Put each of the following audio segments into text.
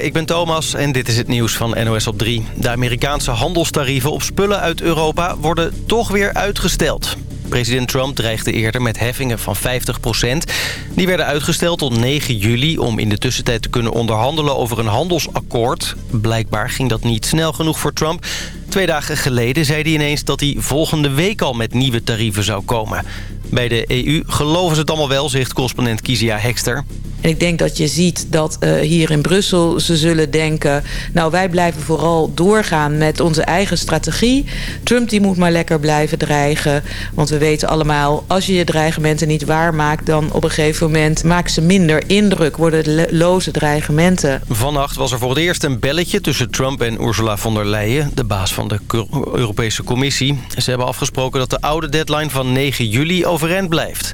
Ik ben Thomas en dit is het nieuws van NOS op 3. De Amerikaanse handelstarieven op spullen uit Europa worden toch weer uitgesteld. President Trump dreigde eerder met heffingen van 50% Die werden uitgesteld tot 9 juli om in de tussentijd te kunnen onderhandelen over een handelsakkoord. Blijkbaar ging dat niet snel genoeg voor Trump. Twee dagen geleden zei hij ineens dat hij volgende week al met nieuwe tarieven zou komen. Bij de EU geloven ze het allemaal wel, zegt correspondent Kizia Hekster. En ik denk dat je ziet dat uh, hier in Brussel ze zullen denken... nou, wij blijven vooral doorgaan met onze eigen strategie. Trump die moet maar lekker blijven dreigen. Want we weten allemaal, als je je dreigementen niet waarmaakt... dan op een gegeven moment maken ze minder indruk. Worden het loze dreigementen. Vannacht was er voor het eerst een belletje tussen Trump en Ursula von der Leyen... de baas van de Europese Commissie. Ze hebben afgesproken dat de oude deadline van 9 juli overeind blijft.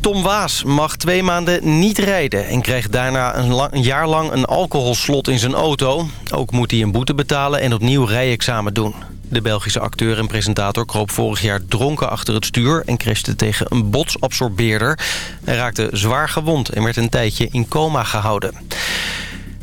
Tom Waas mag twee maanden niet rijden... en krijgt daarna een, jaar lang een alcoholslot in zijn auto. Ook moet hij een boete betalen en opnieuw rijexamen doen. De Belgische acteur en presentator kroop vorig jaar dronken achter het stuur... en crashte tegen een botsabsorbeerder. Hij raakte zwaar gewond en werd een tijdje in coma gehouden.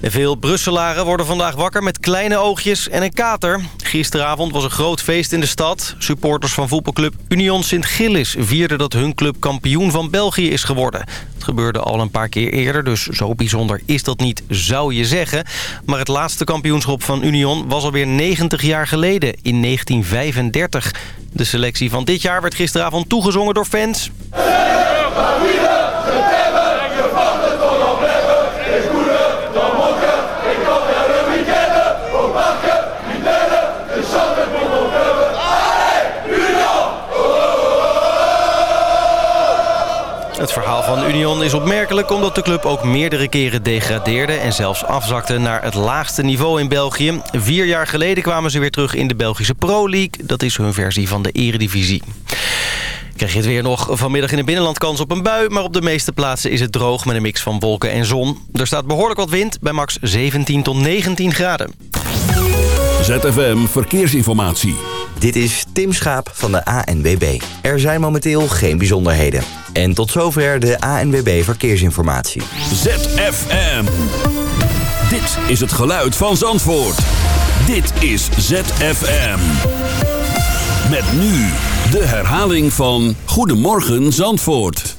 Veel Brusselaren worden vandaag wakker met kleine oogjes en een kater. Gisteravond was een groot feest in de stad. Supporters van voetbalclub Union Sint-Gillis vierden dat hun club kampioen van België is geworden. Het gebeurde al een paar keer eerder, dus zo bijzonder is dat niet, zou je zeggen. Maar het laatste kampioenschap van Union was alweer 90 jaar geleden, in 1935. De selectie van dit jaar werd gisteravond toegezongen door fans. Het verhaal van Union is opmerkelijk omdat de club ook meerdere keren degradeerde... en zelfs afzakte naar het laagste niveau in België. Vier jaar geleden kwamen ze weer terug in de Belgische Pro League. Dat is hun versie van de eredivisie. Krijg je het weer nog vanmiddag in het binnenland kans op een bui... maar op de meeste plaatsen is het droog met een mix van wolken en zon. Er staat behoorlijk wat wind bij max 17 tot 19 graden. ZFM Verkeersinformatie. Dit is Tim Schaap van de ANWB. Er zijn momenteel geen bijzonderheden. En tot zover de ANWB Verkeersinformatie. ZFM. Dit is het geluid van Zandvoort. Dit is ZFM. Met nu de herhaling van Goedemorgen Zandvoort.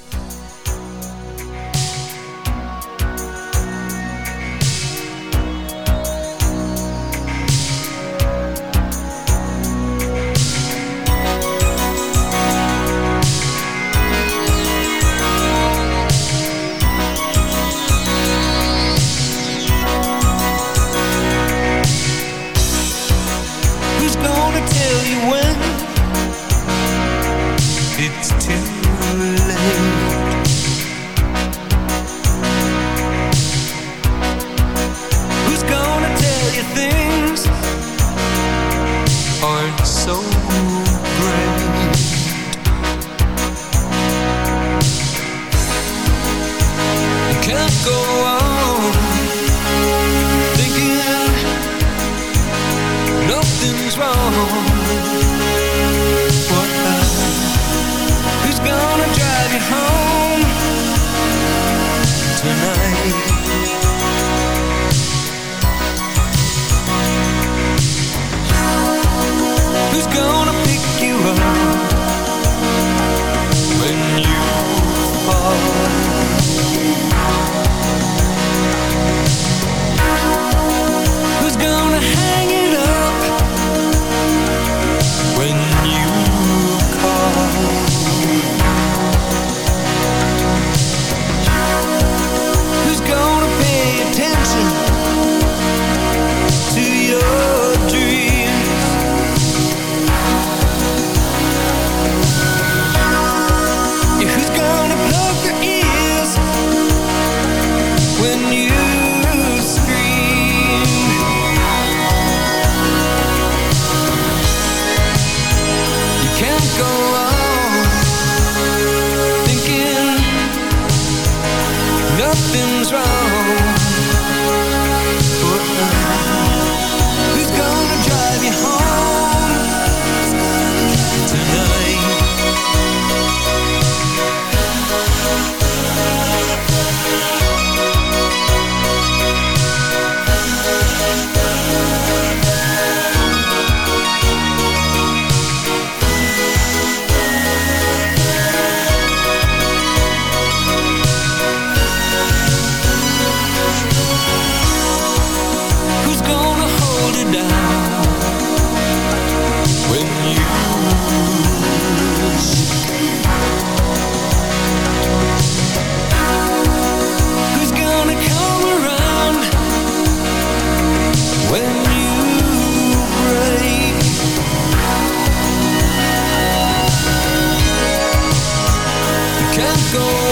go.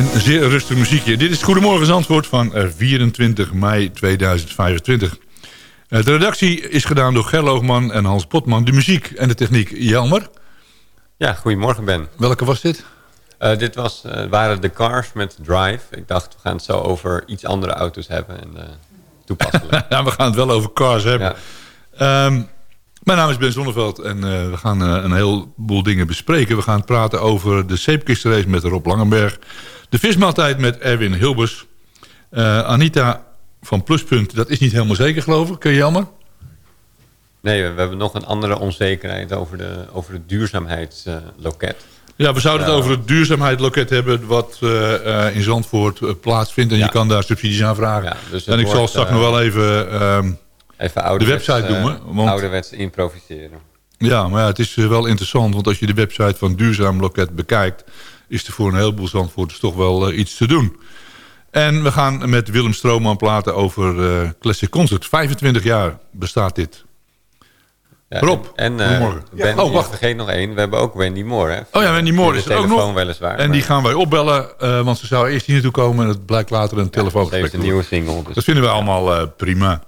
Een zeer rustig muziekje. Dit is Goedemorgen Zandvoort van 24 eh, mei 2025. Eh, de redactie is gedaan door Gerloogman en Hans Potman. De muziek en de techniek, Jelmer. Ja, goedemorgen Ben. Welke was dit? Uh, dit was, uh, waren de Cars met Drive. Ik dacht, we gaan het zo over iets andere auto's hebben. En, uh, toepasselijk. ja, we gaan het wel over Cars hebben. Ja. Um, mijn naam is Ben Zonneveld en we gaan een heleboel dingen bespreken. We gaan praten over de zeepkistrace met Rob Langenberg. De vismaaltijd met Erwin Hilbers. Anita van Pluspunt, dat is niet helemaal zeker geloof ik. Kun je jammer? Nee, we hebben nog een andere onzekerheid over, de, over het duurzaamheidsloket. Ja, we zouden het over het duurzaamheidsloket hebben... wat uh, in Zandvoort uh, plaatsvindt. En ja. je kan daar subsidies aan vragen. Ja, dus en ik wordt, zal straks nog wel even, uh, even de website doen. Want, ouderwets improviseren. Ja, maar ja, het is wel interessant. Want als je de website van Duurzaam Loket bekijkt... is er voor een heleboel Zandvoorters toch wel iets te doen. En we gaan met Willem Strooman praten over Classic Concert. 25 jaar bestaat dit. Ja, Rob, en, uh, ben, oh, wacht. vergeet nog één. We hebben ook Wendy Moore. Hè? Oh ja, Wendy Moore is er ook nog. Weliswaar, en die gaan wij opbellen, uh, want ze zou eerst hier naartoe komen... en het blijkt later een telefoongesprek ja, een nieuwe single. Dus. Dat vinden we allemaal uh, prima.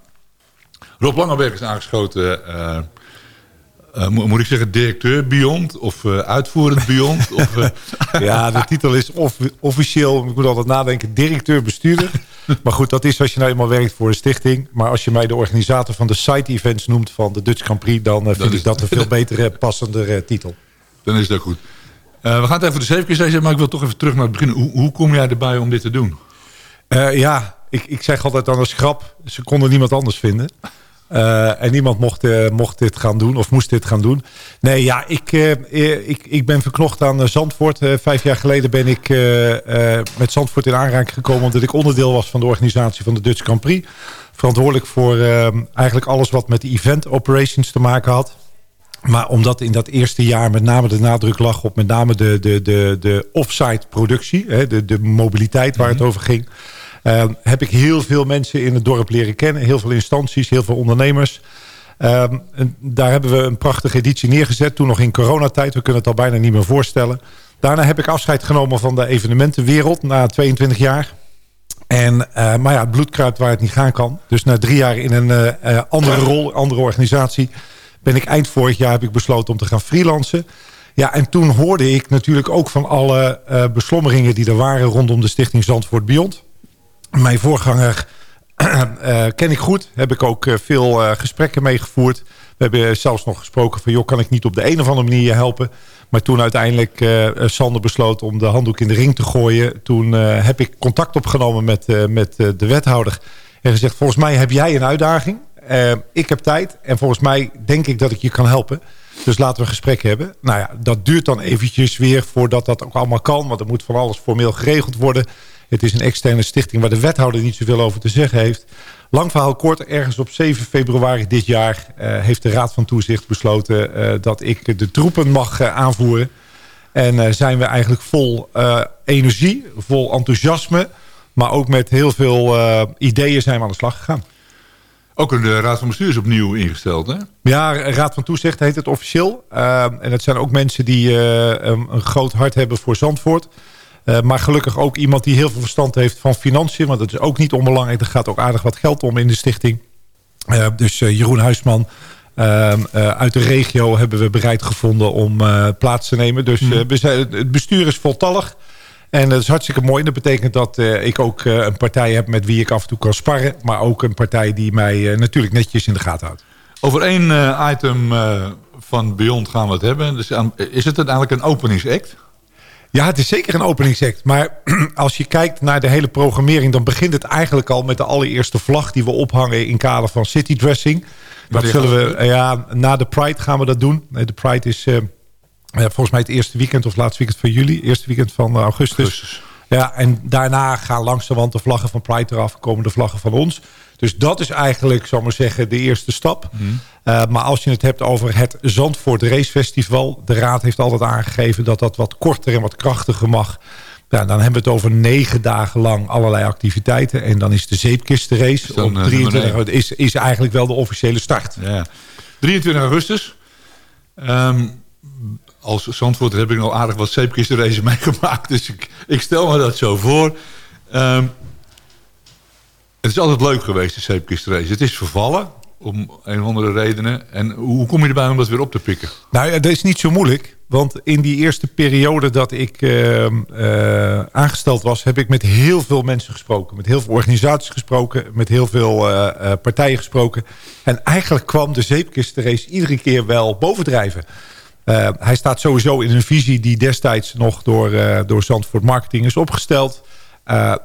Rob Langenberg is aangeschoten... Uh, moet ik zeggen directeur Beyond of uh, uitvoerend Beyond? of, uh... Ja, de titel is off officieel, ik moet altijd nadenken, directeur-bestuurder. maar goed, dat is als je nou eenmaal werkt voor een stichting. Maar als je mij de organisator van de site-events noemt van de Dutch Grand Prix... dan vind ik dat een veel betere, passendere titel. Dan is dat goed. we gaan het even de zeven zeggen, maar ik wil toch even terug naar het begin. Hoe, hoe kom jij erbij om dit te doen? ja, ik, ik zeg altijd aan een schrap, ze konden niemand anders vinden. Uh, en niemand mocht, uh, mocht dit gaan doen of moest dit gaan doen. Nee, ja, ik, uh, ik, ik ben verknocht aan Zandvoort. vijf jaar geleden ben ik met Zandvoort in aanraking gekomen... omdat ik onderdeel was van de organisatie van de Dutch Grand Prix. Verantwoordelijk voor eigenlijk alles wat met de event operations te maken had. Maar omdat in dat eerste jaar met name de nadruk lag op met name de, de, de, de offsite productie... Hè, de, de mobiliteit waar het mhm. over ging... Uh, heb ik heel veel mensen in het dorp leren kennen. Heel veel instanties, heel veel ondernemers. Uh, daar hebben we een prachtige editie neergezet. Toen nog in coronatijd. We kunnen het al bijna niet meer voorstellen. Daarna heb ik afscheid genomen van de evenementenwereld. Na 22 jaar. En, uh, maar ja, het bloedkruid waar het niet gaan kan. Dus na drie jaar in een uh, andere rol, andere organisatie... ben ik eind vorig jaar heb ik besloten om te gaan freelancen. Ja, en toen hoorde ik natuurlijk ook van alle beslommeringen die er waren... rondom de stichting Zandvoort Beyond. Mijn voorganger uh, ken ik goed. Heb ik ook uh, veel uh, gesprekken meegevoerd. We hebben zelfs nog gesproken van... joh, kan ik niet op de een of andere manier helpen? Maar toen uiteindelijk Sander besloot om de handdoek in de ring te gooien... toen heb ik contact opgenomen met, met de wethouder... en gezegd, volgens mij heb jij een uitdaging. ik heb tijd en volgens mij denk ik dat ik je kan helpen. Dus laten we een gesprek hebben. Nou ja, dat duurt dan eventjes weer voordat dat ook allemaal kan. Want er moet van alles formeel geregeld worden... Het is een externe stichting waar de wethouder niet zoveel over te zeggen heeft. Lang verhaal kort, ergens op 7 februari dit jaar... Uh, heeft de Raad van Toezicht besloten uh, dat ik de troepen mag uh, aanvoeren. En zijn we eigenlijk vol energie, vol enthousiasme... maar ook met heel veel ideeën zijn we aan de slag gegaan. Ook een Raad van Bestuur is opnieuw ingesteld, hè? Ja, Raad van Toezicht heet het officieel. en het zijn ook mensen die een, een groot hart hebben voor Zandvoort... Uh, maar gelukkig ook iemand die heel veel verstand heeft van financiën. Want dat is ook niet onbelangrijk. Er gaat ook aardig wat geld om in de stichting. Uh, dus uh, Jeroen Huisman ehm, uit de regio hebben we bereid gevonden om plaats te nemen. Dus we zijn, het bestuur is voltallig. En dat is hartstikke mooi. Dat betekent dat ik ook een partij heb met wie ik af en toe kan sparren. Maar ook een partij die mij natuurlijk netjes in de gaten houdt. Over één item van Beyond gaan we het hebben. Dus, is het uiteindelijk een openingsact? Ja, het is zeker een openingsact. Maar als je kijkt naar de hele programmering... dan begint het eigenlijk al met de allereerste vlag... die we ophangen in kader van city dressing. Dat zullen we, ja, na de Pride gaan we dat doen. De Pride is uh, volgens mij het eerste weekend of laatste weekend van juli. Eerste weekend van augustus. augustus. Ja, en daarna gaan langzamerhand de vlaggen van Pride eraf. Komen de vlaggen van ons. Dus dat is eigenlijk, zal maar zeggen, de eerste stap. Mhm. Uh, maar als je het hebt over het Zandvoort Race Festival... de Raad heeft altijd aangegeven dat dat wat korter en wat krachtiger mag... Ja, dan hebben we het over negen dagen lang allerlei activiteiten. En dan is de zeepkistenrace op 23 uh, is, is eigenlijk wel de officiële start. Ja. 23 augustus. Um, als Zandvoort heb ik al aardig wat zeepkistenraces meegemaakt. Dus ik, ik stel me dat zo voor. Ehm, het is altijd leuk geweest, de zeepkistrace. Het is vervallen om een of andere redenen. En hoe kom je erbij om dat weer op te pikken? Nou ja, dat is niet zo moeilijk. Want in die eerste periode dat ik uh, uh, aangesteld was... heb ik met heel veel mensen gesproken. Met heel veel organisaties gesproken. Met heel veel uh, partijen gesproken. En eigenlijk kwam de zeepkistrace iedere keer wel bovendrijven. hij staat sowieso in een visie die destijds nog door, door Zandvoort Marketing is opgesteld.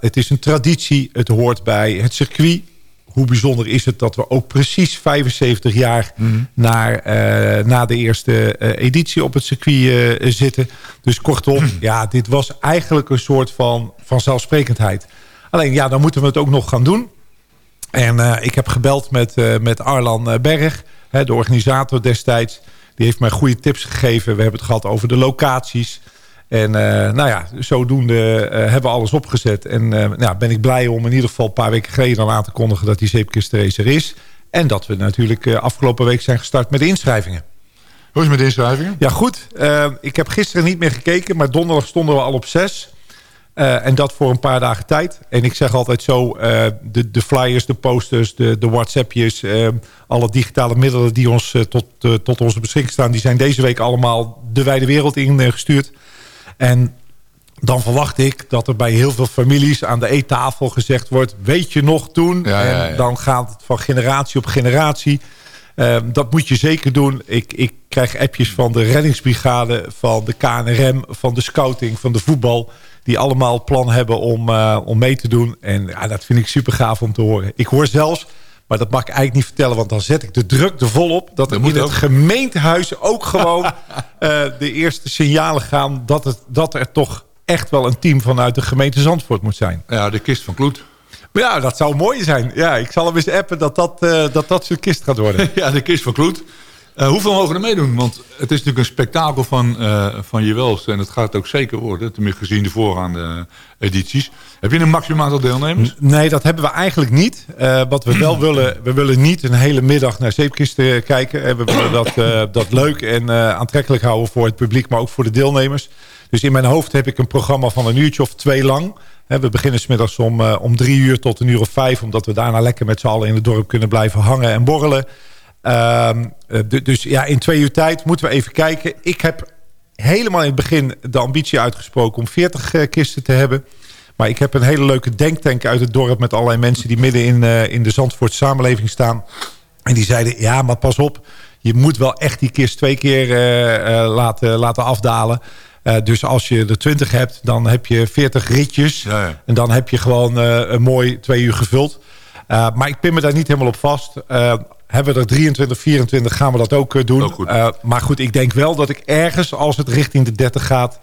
Het is een traditie. Het hoort bij het circuit hoe bijzonder is het dat we ook precies 75 jaar mm naar, uh, na de eerste uh, editie op het circuit zitten. Dus kortom, ja, dit was eigenlijk een soort van vanzelfsprekendheid. Alleen ja, dan moeten we het ook nog gaan doen. En ik heb gebeld met, met Arlan Berg, hè, de organisator destijds. Die heeft mij goede tips gegeven. We hebben het gehad over de locaties. En uh, nou ja, zodoende uh, hebben we alles opgezet. En uh, nou, ben ik blij om in ieder geval een paar weken geleden aan te kondigen dat die zeepkistrace er is. En dat we natuurlijk afgelopen week zijn gestart met de inschrijvingen. Hoe is het met de inschrijvingen? Ja goed, ik heb gisteren niet meer gekeken, maar donderdag stonden we al op zes. en dat voor een paar dagen tijd. En ik zeg altijd zo, de, de, flyers, de posters, de, de whatsappjes... alle digitale middelen die ons tot, tot onze beschikking staan... die zijn deze week allemaal de wijde wereld ingestuurd. En dan verwacht ik dat er bij heel veel families aan de eettafel gezegd wordt... weet je nog toen? Ja, ja, ja. En dan gaat het van generatie op generatie. Uh, dat moet je zeker doen. Ik, ik krijg appjes van de reddingsbrigade, van de KNRM... van de scouting, van de voetbal... die allemaal plan hebben om, uh, om mee te doen. En ja, dat vind ik super gaaf om te horen. Ik hoor zelfs maar dat mag ik eigenlijk niet vertellen, want dan zet ik de druk er volop. Dat er in het gemeentehuis ook gewoon uh, de eerste signalen gaan... Dat, het, dat er toch echt wel een team vanuit de gemeente Zandvoort moet zijn. Ja, de kist van Kloet. Maar ja, dat zou mooi zijn. Ja, ik zal hem eens appen dat dat, uh, dat, dat zo'n kist gaat worden. ja, de kist van Kloet. Uh, hoeveel mogen er meedoen? Want het is natuurlijk een spektakel van, uh, van je welste. En het gaat ook zeker worden, tenminste gezien de voorgaande edities. Heb je een maximaal aantal deelnemers? Nee, dat hebben we eigenlijk niet. Uh, wat we wel willen, we willen niet een hele middag naar zeepkisten kijken. We willen dat, dat leuk en aantrekkelijk houden voor het publiek, maar ook voor de deelnemers. Dus in mijn hoofd heb ik een programma van een uurtje of twee lang. We beginnen smiddags om, om drie uur tot een uur of vijf. Omdat we daarna lekker met z'n allen in het dorp kunnen blijven hangen en borrelen. Uh, dus ja, in twee uur tijd moeten we even kijken. Ik heb helemaal in het begin de ambitie uitgesproken om 40 uh, kisten te hebben. Maar ik heb een hele leuke denktank uit het dorp... met allerlei mensen die midden in, uh, in de Zandvoort samenleving staan. En die zeiden, ja, maar pas op. Je moet wel echt die kist twee keer uh, laten, laten afdalen. dus als je er 20 hebt, dan heb je 40 ritjes. Ja, ja. En dan heb je gewoon een mooi twee uur gevuld. maar ik pin me daar niet helemaal op vast hebben we er 23, 24, gaan we dat ook uh, doen. Goed. Uh, maar goed, ik denk wel dat ik ergens, als het richting de 30 gaat...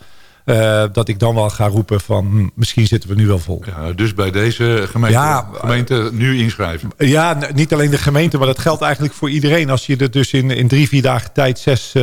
Uh, dat ik dan wel ga roepen van hm, misschien zitten we nu wel vol. Ja, dus bij deze gemeente, ja, gemeente nu inschrijven. Ja, niet alleen de gemeente, maar dat geldt eigenlijk voor iedereen. Als je er dus in, in drie, vier dagen tijd zes,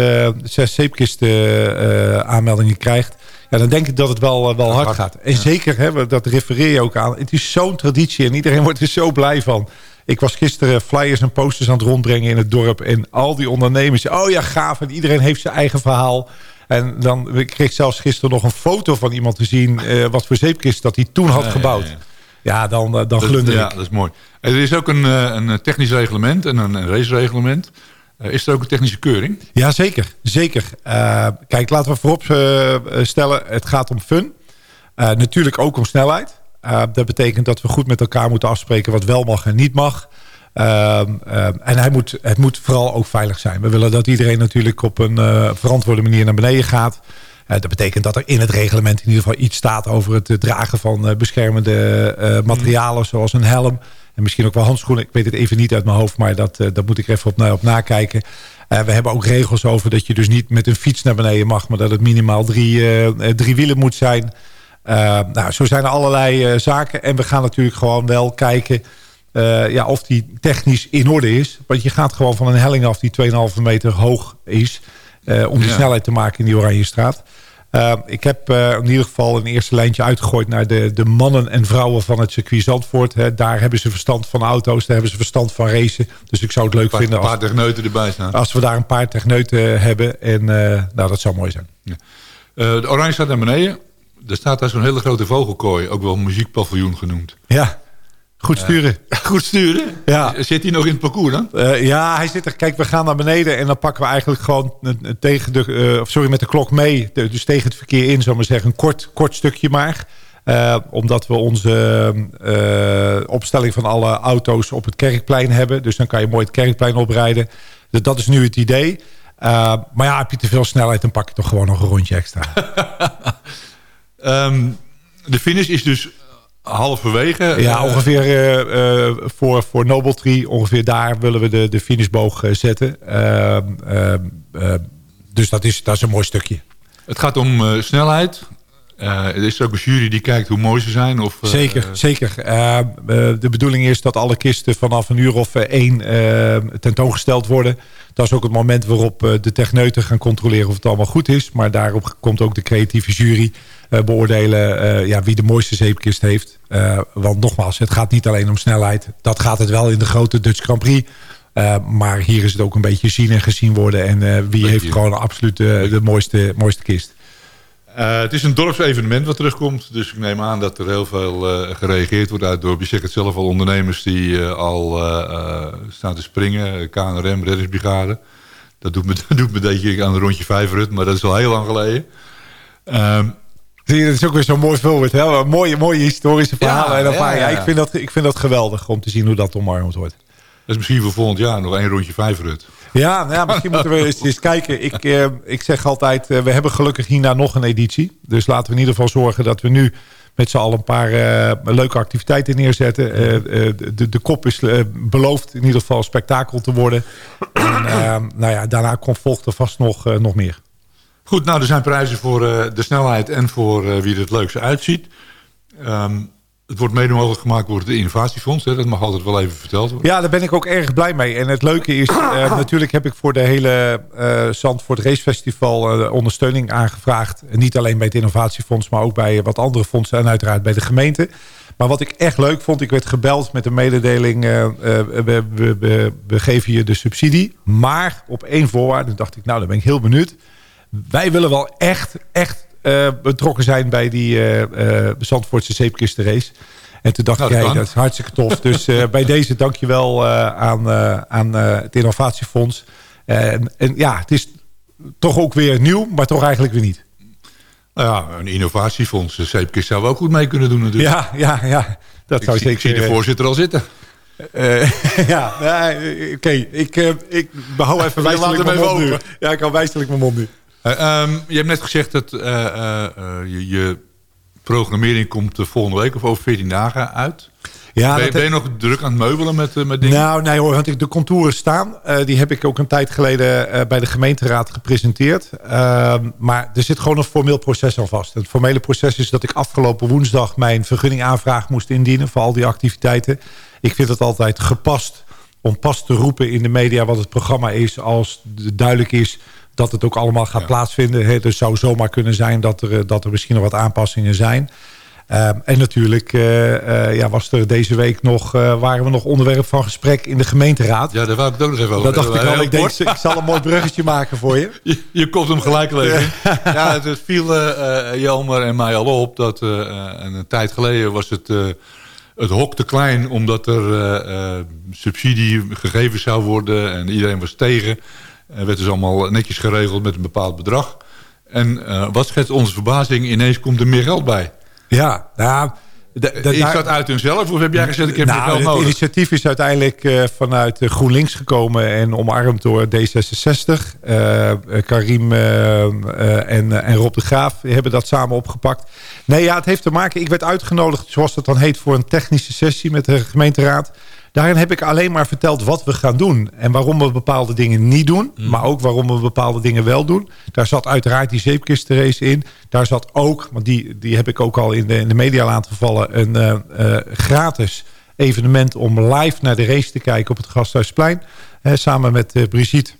zes zeepkisten aanmeldingen krijgt... Ja, dan denk ik dat het wel, wel hard gaat. En ja. zeker, hè, dat refereer je ook aan. Het is zo'n traditie en iedereen wordt er zo blij van. Ik was gisteren flyers en posters aan het rondbrengen in het dorp. En al die ondernemers, oh ja, gaaf. En iedereen heeft zijn eigen verhaal. En dan ik kreeg zelfs gisteren nog een foto van iemand te zien... Uh, wat voor zeepkist dat hij toen had gebouwd. Ja, ja, ja. ja dan, uh, dan dat, glunder ja, dat is mooi. Er is ook een, uh, een technisch reglement en een, een racereglement. is er ook een technische keuring? Ja, zeker. zeker. kijk, laten we voorop stellen, het gaat om fun. natuurlijk ook om snelheid. Uh, dat betekent dat we goed met elkaar moeten afspreken wat wel mag en niet mag. Uh, uh, en hij moet, het moet vooral ook veilig zijn. We willen dat iedereen natuurlijk op een uh, verantwoorde manier naar beneden gaat. dat betekent dat er in het reglement in ieder geval iets staat over het dragen van beschermende materialen zoals een helm. En misschien ook wel handschoenen. Ik weet het even niet uit mijn hoofd, maar dat, dat moet ik even op, op nakijken. we hebben ook regels over dat je dus niet met een fiets naar beneden mag, maar dat het minimaal drie, drie wielen moet zijn. Uh, nou, zo zijn er allerlei uh, zaken. En we gaan natuurlijk gewoon wel kijken uh, ja, of die technisch in orde is. Want je gaat gewoon van een helling af die 2,5 meter hoog is. om die ja. snelheid te maken in die Oranje straat. Uh, ik heb uh, in ieder geval een eerste lijntje uitgegooid... naar de, de mannen en vrouwen van het circuit Zandvoort. Hè. Daar hebben ze verstand van auto's, daar hebben ze verstand van racen. Dus ik zou het leuk paar, vinden... Als, een paar techneuten erbij staan. Als we daar een paar techneuten hebben. En nou, dat zou mooi zijn. Ja. de oranje staat naar beneden. Er staat daar zo'n hele grote vogelkooi. Ook wel muziekpaviljoen genoemd. Ja. Goed sturen. Uh, goed sturen? Ja. Zit hij nog in het parcours dan? Uh, ja, hij zit er. Kijk, we gaan naar beneden en dan pakken we eigenlijk gewoon tegen de, uh, of sorry, met de klok mee. Dus tegen het verkeer in, zal maar zeggen. Een kort, kort stukje maar. omdat we onze opstelling van alle auto's op het Kerkplein hebben. Dus dan kan je mooi het Kerkplein oprijden. Dus dat is nu het idee. maar ja, heb je te veel snelheid, dan pak je toch gewoon nog een rondje extra. um, de finish is dus halverwege. Ja, ongeveer uh, uh, voor, voor Noble Tree, ongeveer daar willen we de, de finishboog uh, zetten. dus dat is, dat is een mooi stukje. Het gaat om snelheid. er is ook een jury die kijkt hoe mooi ze zijn. Of, zeker, zeker. de bedoeling is dat alle kisten vanaf een uur of één tentoongesteld worden. Dat is ook het moment waarop de techneuten gaan controleren of het allemaal goed is. Maar daarop komt ook de creatieve jury beoordelen uh, ja, wie de mooiste zeepkist heeft. Uh, want nogmaals, het gaat niet alleen om snelheid. Dat gaat het wel in de grote Dutch Grand Prix. Uh, maar hier is het ook een beetje zien en gezien worden. En wie heeft gewoon absoluut de, de mooiste, mooiste kist. het is een dorpsevenement wat terugkomt. Dus ik neem aan dat er heel veel gereageerd wordt uit dorp. Je zegt het zelf al, ondernemers die al staan te springen. KNRM, reddingsbrigade. Dat doet me, dat doet me denk aan een rondje vijf rut. Maar dat is al heel lang geleden. Ehm, Zie je, dat is ook weer zo'n mooi voorbeeld. Hè? Mooie, mooie historische verhalen. Ja, en ja, ja, ik, vind dat, ik vind dat geweldig om te zien hoe dat omarmd wordt. Dat is misschien voor volgend jaar nog één rondje vijf rut. Ja, nou ja misschien moeten we eens, eens kijken. Ik, eh, ik zeg altijd, uh, we hebben gelukkig hierna nog een editie. Dus laten we in ieder geval zorgen dat we nu met z'n allen een paar uh, leuke activiteiten neerzetten. de, de kop is beloofd in ieder geval spektakel te worden. En nou ja, daarna volgt er vast nog, nog meer. Goed, nou er zijn prijzen voor uh, de snelheid en voor uh, wie er het leukste uitziet. Um, het wordt mede mogelijk gemaakt door het innovatiefonds. Hè? Dat mag altijd wel even verteld worden. Ja, daar ben ik ook erg blij mee. En het leuke is, uh, natuurlijk heb ik voor de hele uh, Zandvoort Racefestival uh, ondersteuning aangevraagd. Niet alleen bij het innovatiefonds, maar ook bij wat andere fondsen en uiteraard bij de gemeente. Maar wat ik echt leuk vond, ik werd gebeld met de mededeling... we, we, we, we, geven je de subsidie, maar op één voorwaarde. Toen dacht ik, nou, dan ben ik heel benieuwd wij willen wel echt, echt uh, betrokken zijn bij die uh, Zandvoortse zeepkistenrace. En toen dacht nou, ik, dat is hartstikke tof. dus bij deze dankjewel aan, aan het Innovatiefonds. en ja, het is toch ook weer nieuw, maar toch eigenlijk weer niet. Nou ja, een innovatiefonds, de zeepkist zou wel goed mee kunnen doen natuurlijk. Ja, ja, ja. Dat ik zou zie, zeker... Ik zie de voorzitter al zitten. Uh, ja, oké. Okay. Ik, uh, ik behoud even wijselijk mijn mond nu. Ja, ik hou wijselijk mijn mond nu. Um, je hebt net gezegd dat uh, uh, je, je, programmering komt volgende week of over 14 dagen uit. Ja, ben, je, ben je nog druk aan het meubelen met, met dingen? Nou, nee hoor, want de contouren staan. die heb ik ook een tijd geleden bij de gemeenteraad gepresenteerd. Ehm, maar er zit gewoon een formeel proces aan vast. Het formele proces is dat ik afgelopen woensdag mijn vergunningaanvraag moest indienen voor al die activiteiten. Ik vind het altijd gepast om pas te roepen in de media wat het programma is als duidelijk is dat het ook allemaal gaat ja. plaatsvinden. Het dus zou zomaar kunnen zijn dat er, dat er misschien nog wat aanpassingen zijn. Uh, en natuurlijk uh, uh, ja, was er deze week nog, waren we nog onderwerp van gesprek in de gemeenteraad. Ja, daar wou ik het ook nog even over. Dat dacht ik al. Ik, denk, ik zal een mooi bruggetje maken voor je. Je, je komt hem gelijk lezen. ja, het, viel Jelmer en mij al op dat een tijd geleden was het het hok te klein omdat er subsidie gegeven zou worden en iedereen was tegen. Er werd dus allemaal netjes geregeld met een bepaald bedrag. En uh, wat schetst onze verbazing? Ineens komt er meer geld bij. Ja, nou... Is dat uit hunzelf of heb jij gezegd ik heb nou, meer geld nodig? Het initiatief is uiteindelijk uh, vanuit GroenLinks gekomen en omarmd door D66. Uh, Karim en, en Rob de Graaf hebben dat samen opgepakt. Nee, ja, het heeft te maken... Ik werd uitgenodigd, zoals dat dan heet, voor een technische sessie met de gemeenteraad. Daarin heb ik alleen maar verteld wat we gaan doen. En waarom we bepaalde dingen niet doen. Mm. Maar ook waarom we bepaalde dingen wel doen. Daar zat uiteraard die zeepkistenrace in. Daar zat ook, want die, die heb ik ook al in de, in de media laten vallen... een uh, uh, gratis evenement om live naar de race te kijken op het Gasthuisplein. samen met uh, Brigitte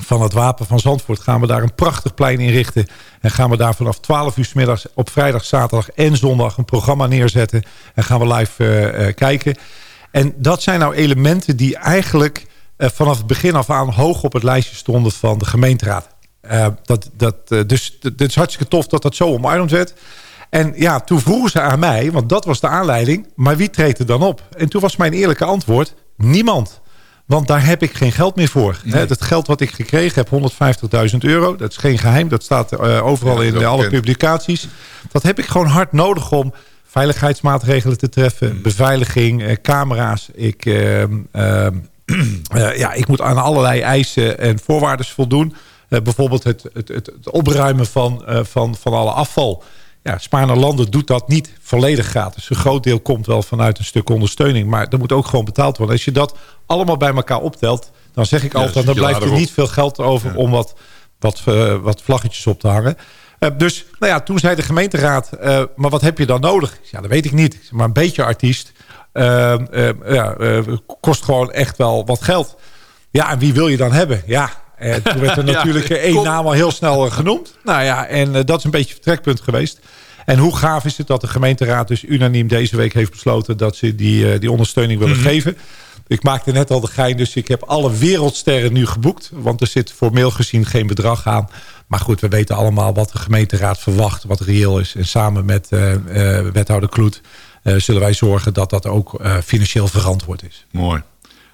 van het Wapen van Zandvoort... gaan we daar een prachtig plein inrichten. En gaan we daar vanaf 12 uur s middags op vrijdag, zaterdag en zondag... een programma neerzetten. En gaan we live kijken. En dat zijn nou elementen die eigenlijk vanaf het begin af aan... hoog op het lijstje stonden van de gemeenteraad. dat, dat, dus het is hartstikke tof dat dat zo omarmd werd... En ja, toen vroegen ze aan mij, want dat was de aanleiding... maar wie treedt er dan op? En toen was mijn eerlijke antwoord, niemand. Want daar heb ik geen geld meer voor. Nee. Het geld wat ik gekregen heb, 150.000 euro... dat is geen geheim, dat staat uh, overal in alle publicaties. Dat heb ik gewoon hard nodig om veiligheidsmaatregelen te treffen... Mm. beveiliging, uh, camera's. Ik, uh, ja, ik moet aan allerlei eisen en voorwaarden voldoen... bijvoorbeeld het, het, het, het opruimen van, van, van alle afval ja, Spaarne Landen doet dat niet volledig gratis. Een groot deel komt wel vanuit een stuk ondersteuning. Maar er moet ook gewoon betaald worden. Als je dat allemaal bij elkaar optelt... dan zeg ik altijd, dan blijft er niet veel geld over... om wat, wat, uh, wat vlaggetjes op te hangen. Uh, dus nou ja, toen zei de gemeenteraad... Uh, maar wat heb je dan nodig? Ja, dat weet ik niet. Maar een beetje artiest ja, kost gewoon echt wel wat geld. Ja, en wie wil je dan hebben? Ja, en toen werd er natuurlijk één naam al heel snel genoemd. Nou ja, en dat is een beetje het vertrekpunt geweest. En hoe gaaf is het dat de gemeenteraad dus unaniem deze week heeft besloten... dat ze die, die ondersteuning willen mhm. geven. Ik maakte net al de gein, dus ik heb alle wereldsterren nu geboekt. Want er zit formeel gezien geen bedrag aan. Maar goed, we weten allemaal wat de gemeenteraad verwacht, wat reëel is. En samen met uh, uh, wethouder Kloet zullen wij zorgen dat dat ook financieel verantwoord is. Mooi.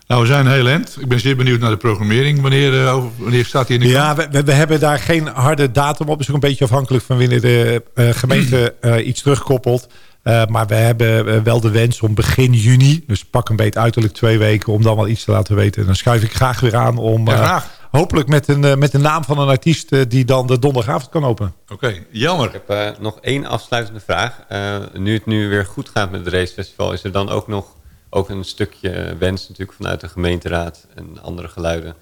Nou, we zijn heel end. Ik ben zeer benieuwd naar de programmering. Wanneer, wanneer staat die in de Ja, we, we, hebben daar geen harde datum op. Is ook een beetje afhankelijk van wanneer de gemeente iets terugkoppelt. Maar we hebben wel de wens om begin juni, dus pak een beetje uiterlijk twee weken... om dan wel iets te laten weten. En dan schuif ik graag weer aan om... hopelijk met een, met de naam van een artiest die dan de donderdagavond kan openen. Oké, jammer. Ik heb nog één afsluitende vraag. nu het nu weer goed gaat met het racefestival... is er dan ook nog ook een stukje wens natuurlijk vanuit de gemeenteraad en andere geluiden...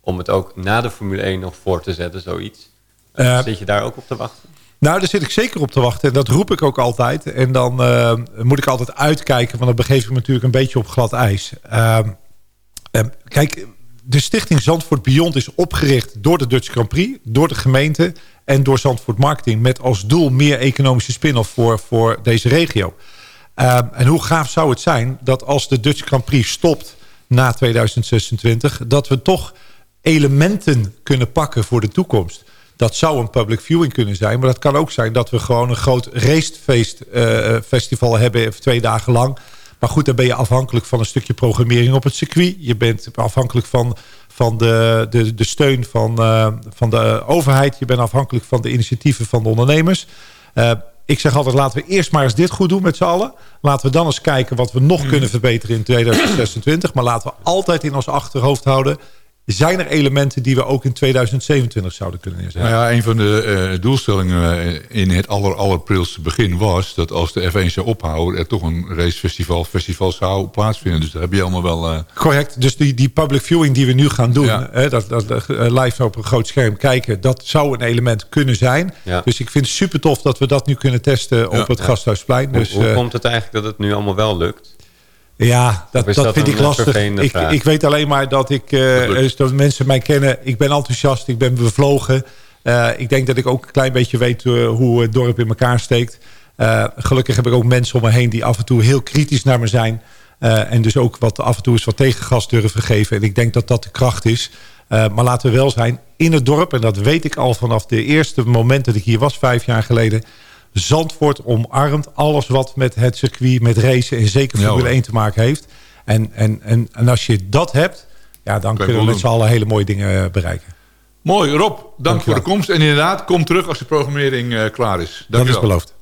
om het ook na de Formule 1 nog voor te zetten, zoiets. Uh, zit je daar ook op te wachten? Nou, daar zit ik zeker op te wachten. En dat roep ik ook altijd. En dan uh, moet ik altijd uitkijken, want dan begeef ik me natuurlijk een beetje op glad ijs. Uh, kijk, de stichting Zandvoort Beyond is opgericht door de Dutch Grand Prix, door de gemeente en door Zandvoort Marketing. Met als doel meer economische spin-off voor, voor deze regio. Ehm, en hoe gaaf zou het zijn dat als de Dutch Grand Prix stopt na 2026... dat we toch elementen kunnen pakken voor de toekomst. Dat zou een public viewing kunnen zijn. Maar dat kan ook zijn dat we gewoon een groot racefeest uh, festival hebben... twee dagen lang. Maar goed, dan ben je afhankelijk van een stukje programmering op het circuit. Je bent afhankelijk van, van de, de, de steun van, uh, van de overheid. Je bent afhankelijk van de initiatieven van de ondernemers. Uh, ik zeg altijd, laten we eerst maar eens dit goed doen met z'n allen. Laten we dan eens kijken wat we nog mm. kunnen verbeteren in 2026. Maar laten we altijd in ons achterhoofd houden zijn er elementen die we ook in 2027 zouden kunnen inzetten? Nou ja, een van de uh, doelstellingen eh, in het aller, allerprilste begin was... dat als de F1 zou ophouden... er toch een racefestival festival zou plaatsvinden. Dus dat heb je allemaal wel... Uh... Correct. Dus die, die public viewing die we nu gaan doen... Hè, dat, dat live op een groot scherm kijken... dat zou een element kunnen zijn. Ja. Dus ik vind het super tof dat we dat nu kunnen testen op het Gasthuisplein. Dus, hoe, hoe komt het eigenlijk dat het nu allemaal wel lukt? Ja, dat, dat, vind ik lastig. Ik, ik, weet alleen maar dat ik, uh, dat mensen mij kennen. Ik ben enthousiast, ik ben bevlogen. Uh, ik denk dat ik ook een klein beetje weet uh, hoe het dorp in elkaar steekt. gelukkig heb ik ook mensen om me heen die af en toe heel kritisch naar me zijn. en dus ook wat af en toe eens wat tegengas durven geven. En ik denk dat dat de kracht is. maar laten we wel zijn, in het dorp, en dat weet ik al vanaf de eerste moment dat ik hier was, vijf jaar geleden Zandvoort omarmt alles wat met het circuit, met racen en zeker Formule 1 te maken heeft. En, en, en, en als je dat hebt, ja, dan kunnen we met z'n allen hele mooie dingen eh, bereiken. Mooi, Rob. Dank, voor de komst. En inderdaad, kom terug als de programmering uh, klaar is. Dank dat is beloofd.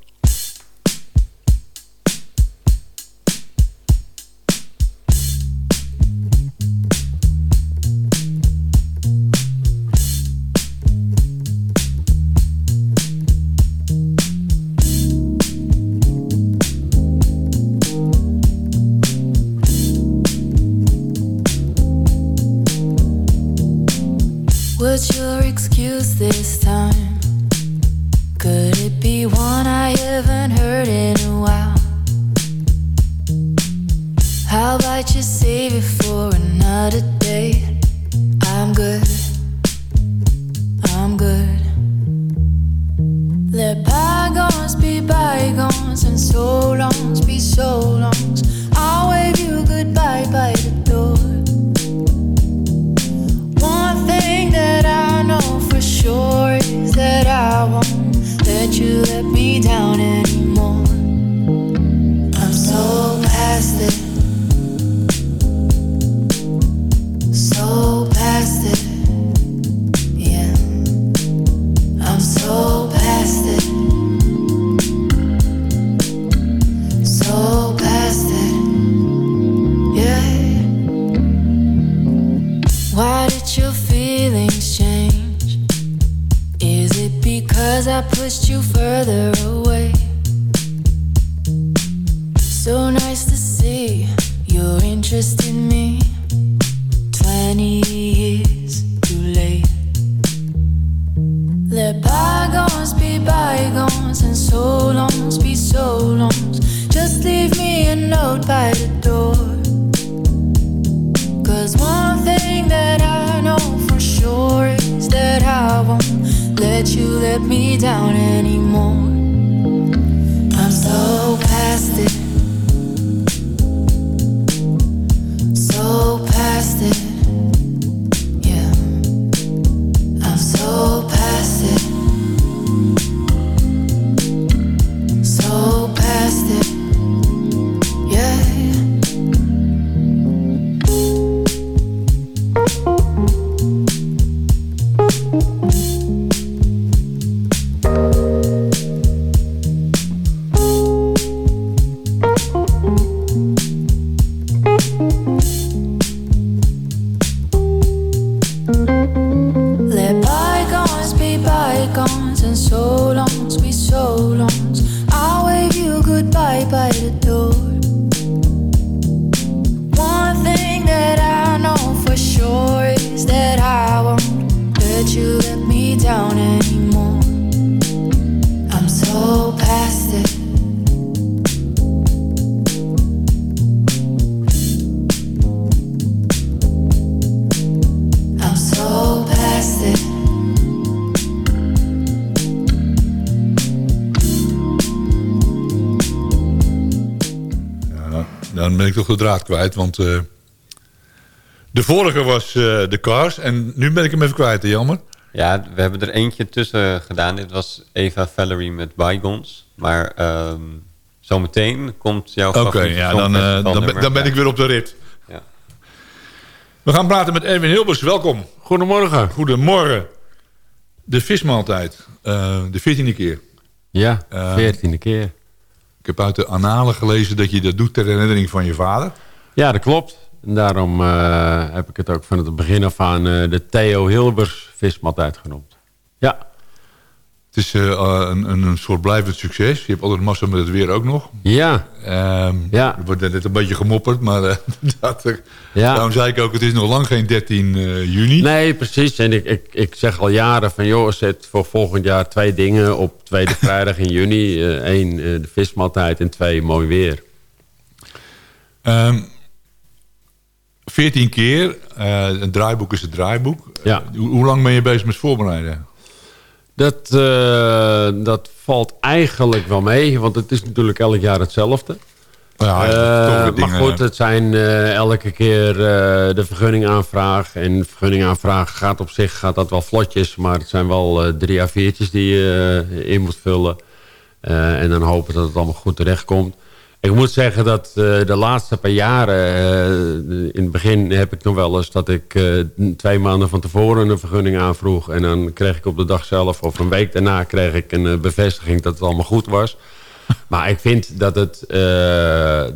Draad kwijt, want... eh, de vorige was eh de Cars en nu ben ik hem even kwijt, hè, jammer. Ja, we hebben er eentje tussen gedaan. Dit was Eva Valerie met Bygones. Maar ehm, zometeen komt jouw Oké, ja, dan, eh, dan, ben- Songfestivalnummer. dan ben ik weer op de rit. Ja. We gaan praten met Erwin Hilbers, welkom. Goedemorgen. Goedemorgen. De vismaaltijd, eh, de veertiende keer. Ja, Eh, veertiende keer. Heb uit de annalen gelezen dat je dat doet ter herinnering van je vader. Ja, dat klopt. En daarom eh, heb ik het ook van het begin af aan eh, de Theo Hilbers vismaaltijd genoemd. Ja, Het is eh, een, een, een soort blijvend succes. Je hebt altijd massa met het weer ook nog. ja, Ehm, Ja. Er wordt net een beetje gemopperd, maar eh, dat, eh, Ja. daarom zei ik ook, het is nog lang geen 13 eh, juni. nee, precies. En ik, ik, ik zeg al jaren van, joh, zet voor volgend jaar twee dingen op tweede vrijdag in juni. Eén, de vismaaltijd en twee, mooi weer. Ehm 14 keer, eh, een draaiboek is een draaiboek. Ja. Eh, hoe, hoe lang ben je bezig met voorbereiden? Dat, eh, dat valt eigenlijk wel mee, want het is natuurlijk elk jaar hetzelfde. Ja, Eh, maar goed, het zijn eh, elke keer de vergunningaanvraag. En de vergunningaanvraag gaat op zich gaat dat wel vlotjes. Maar het zijn wel drie A4'tjes die je in moet vullen. En dan hopen dat het allemaal goed terechtkomt. Ik moet zeggen dat eh, de laatste paar jaren... eh, in het begin heb ik nog wel eens dat ik eh, twee maanden van tevoren een vergunning aanvroeg. En dan kreeg ik op de dag zelf of een week daarna kreeg ik een bevestiging dat het allemaal goed was. Maar ik vind dat het,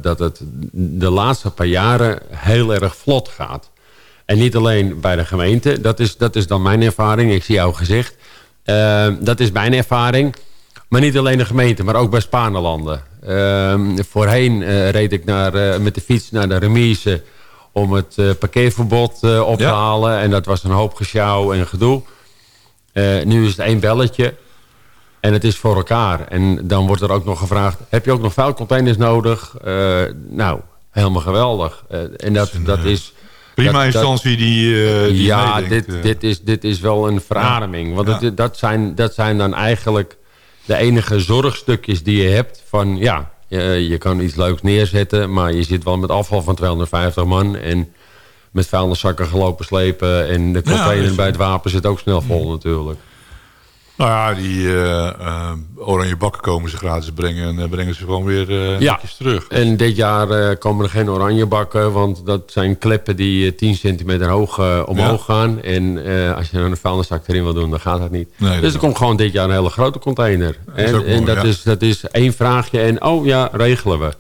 dat het de laatste paar jaren heel erg vlot gaat. En niet alleen bij de gemeente. Dat is, dat is dan mijn ervaring. Ik zie jouw gezicht. Dat is mijn ervaring. Maar niet alleen de gemeente, maar ook bij Spanelanden. Ehm, voorheen eh, reed ik naar, eh, met de fiets naar de remise... om het eh, parkeerverbod op te Ja. halen. En dat was een hoop gesjouw en gedoe. Nu is het één belletje. En het is voor elkaar. En dan wordt er ook nog gevraagd... heb je ook nog vuilcontainers nodig? Nou, helemaal geweldig. En dat, dat is... Prima dat- dat- instantie die, die ja, dit, dit, is, dit is wel een verademing. Want Ja. het- dat, zijn, dat zijn dan eigenlijk de enige zorgstukjes die je hebt. Van ja, je, je kan iets leuks neerzetten, maar je zit wel met afval van 250 man en met vuilniszakken gelopen slepen en de container dus- bij het wapen zit ook snel vol natuurlijk. Nou ja, die eh, eh, oranje bakken komen ze gratis brengen en eh, brengen ze gewoon weer eh Ja. netjes terug. En dit jaar komen er geen oranje bakken, want dat zijn kleppen die eh, 10 centimeter hoog omhoog gaan. En als je dan een vuilniszak erin wil doen, dan gaat dat niet. Nee, dus er komt gewoon dit jaar een hele grote container. en ook mooi, en dat, ja. is, dat is één vraagje en oh ja, regelen we.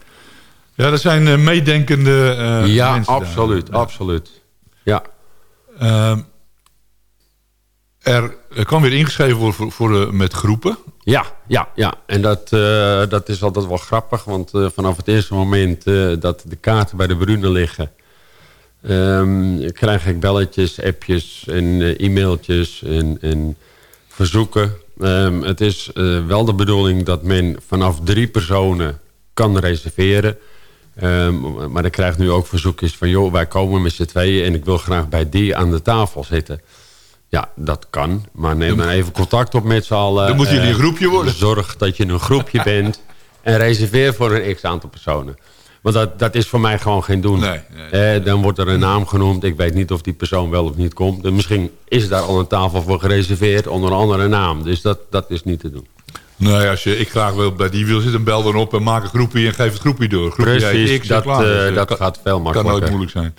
Ja, dat zijn meedenkende ja, mensen daar. absoluut, Ja. absoluut. Ja. Ehm, er, er kan weer ingeschreven worden voor, voor, eh, met groepen. Ja, ja, ja. En dat, eh, dat is altijd wel grappig. Want eh, vanaf het eerste moment dat de kaarten bij de Brune liggen... ehm, krijg ik belletjes, appjes en e-mailtjes en, en verzoeken. Ehm, het is wel de bedoeling dat men vanaf drie personen kan reserveren. Ehm, maar ik krijg nu ook verzoekjes van... joh, wij komen met z'n tweeën en ik wil graag bij die aan de tafel zitten. Ja, dat kan. Maar neem dan even contact op met z'n allen. Dan moeten jullie Eh, een groepje worden. Zorg dat je een groepje bent. En reserveer voor een x-aantal personen. Want dat, dat is voor mij gewoon geen doen. Nee, nee, Eh, dan wordt er een naam genoemd. Ik weet niet of die persoon wel of niet komt. En misschien is daar al een tafel voor gereserveerd onder een andere naam. Dus dat, dat is niet te doen. Nee, als je, ik graag wil bij die wil zitten, bel dan op en maak een groepje en geef het groepje door. Groepje Precies, X dat, klaar. eh, Dus, eh, dat kan- gaat veel Kan makkelijker. nooit moeilijk zijn.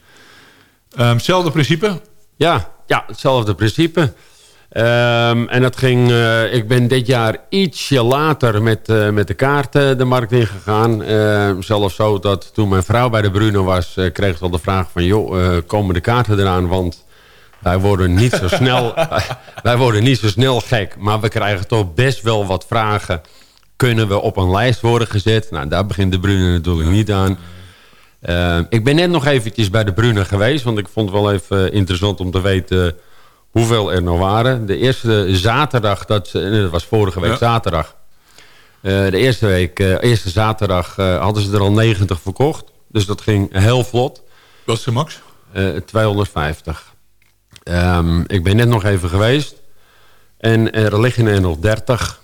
Hetzelfde principe. Ja, ja hetzelfde principe. Ehm, en dat ging, eh, ik ben dit jaar ietsje later met, eh, met de kaarten de markt ingegaan. Ehm zelfs zo dat toen mijn vrouw bij de Bruno was, eh, kreeg ze al de vraag van... joh, eh, komen de kaarten eraan? Want wij worden niet zo snel, wij worden niet zo snel gek. Maar we krijgen toch best wel wat vragen. Kunnen we op een lijst worden gezet? Nou, daar begint de Bruno natuurlijk niet aan. Uh, ik ben net nog eventjes bij de Brune geweest. Want ik vond het wel even uh, interessant om te weten hoeveel er nou waren. De eerste zaterdag, dat, was vorige week ja. zaterdag. Uh, de eerste week, eerste zaterdag hadden ze er al 90 verkocht. Dus dat ging heel vlot. Wat is de max? 250. Um, ik ben net nog even geweest. En er liggen er nog 30.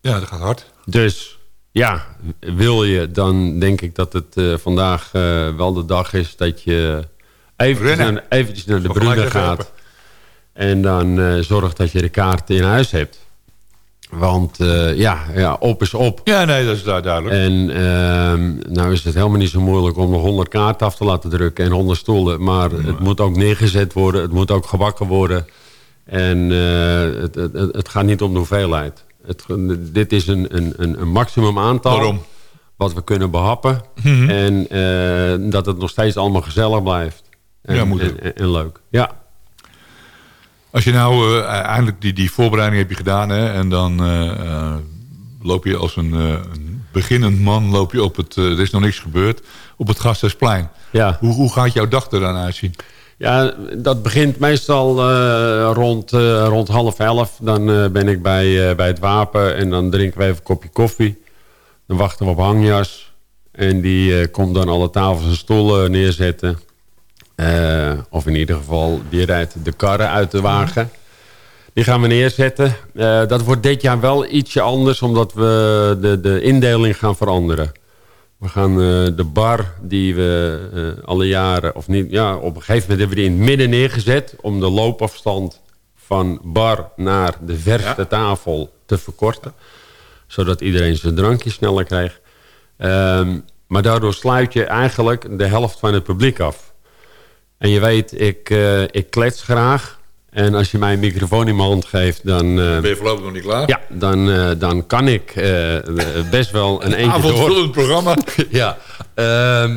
Ja, dat gaat hard. Dus ja, wil je, dan denk ik dat het uh, vandaag uh, wel de dag is dat je eventjes, naar, eventjes naar de Brune gaat. En dan uh, zorg dat je de kaart in huis hebt. Want ja, ja, op is op. Ja, nee, dat is duidelijk. En uh, nou is het helemaal niet zo moeilijk om nog 100 kaarten af te laten drukken en 100 stoelen. Maar het moet ook neergezet worden, het moet ook gebakken worden. En het, het, het, gaat niet om de hoeveelheid. Het, dit is een, een, een maximum aantal. Waarom? Wat we kunnen behappen. Mm -hmm. En uh, dat het nog steeds allemaal gezellig blijft. En, ja, moet en, en, en leuk. Ja. Als je nou uh, eindelijk die, die voorbereiding heb je gedaan... Hè, en dan uh, loop je als een, een, beginnend man loop je op het... er is nog niks gebeurd, op het Gasthuisplein. Ja. Hoe, hoe gaat jouw dag er dan uitzien? Ja, dat begint meestal uh, rond, uh, rond half elf. Dan uh, ben ik bij, bij het wapen en dan drinken we even een kopje koffie. Dan wachten we op hangjas. En die komt dan alle tafels en stoelen neerzetten. of in ieder geval, die rijdt de karren uit de wagen. Die gaan we neerzetten. dat wordt dit jaar wel ietsje anders, omdat we de, de indeling gaan veranderen. We gaan uh, de bar die we uh, alle jaren, of niet, ja, op een gegeven moment hebben we die in het midden neergezet. Om de loopafstand van bar naar de verste ja. tafel te verkorten. Zodat iedereen zijn drankje sneller krijgt. Um, maar daardoor sluit je eigenlijk de helft van het publiek af. En je weet, ik, uh, ik klets graag. En als je mij een microfoon in mijn hand geeft, dan... Uh, ben je voorlopig nog niet klaar? Ja, dan, uh, dan kan ik uh, best wel een eentje Avondvullend programma. ja. Uh,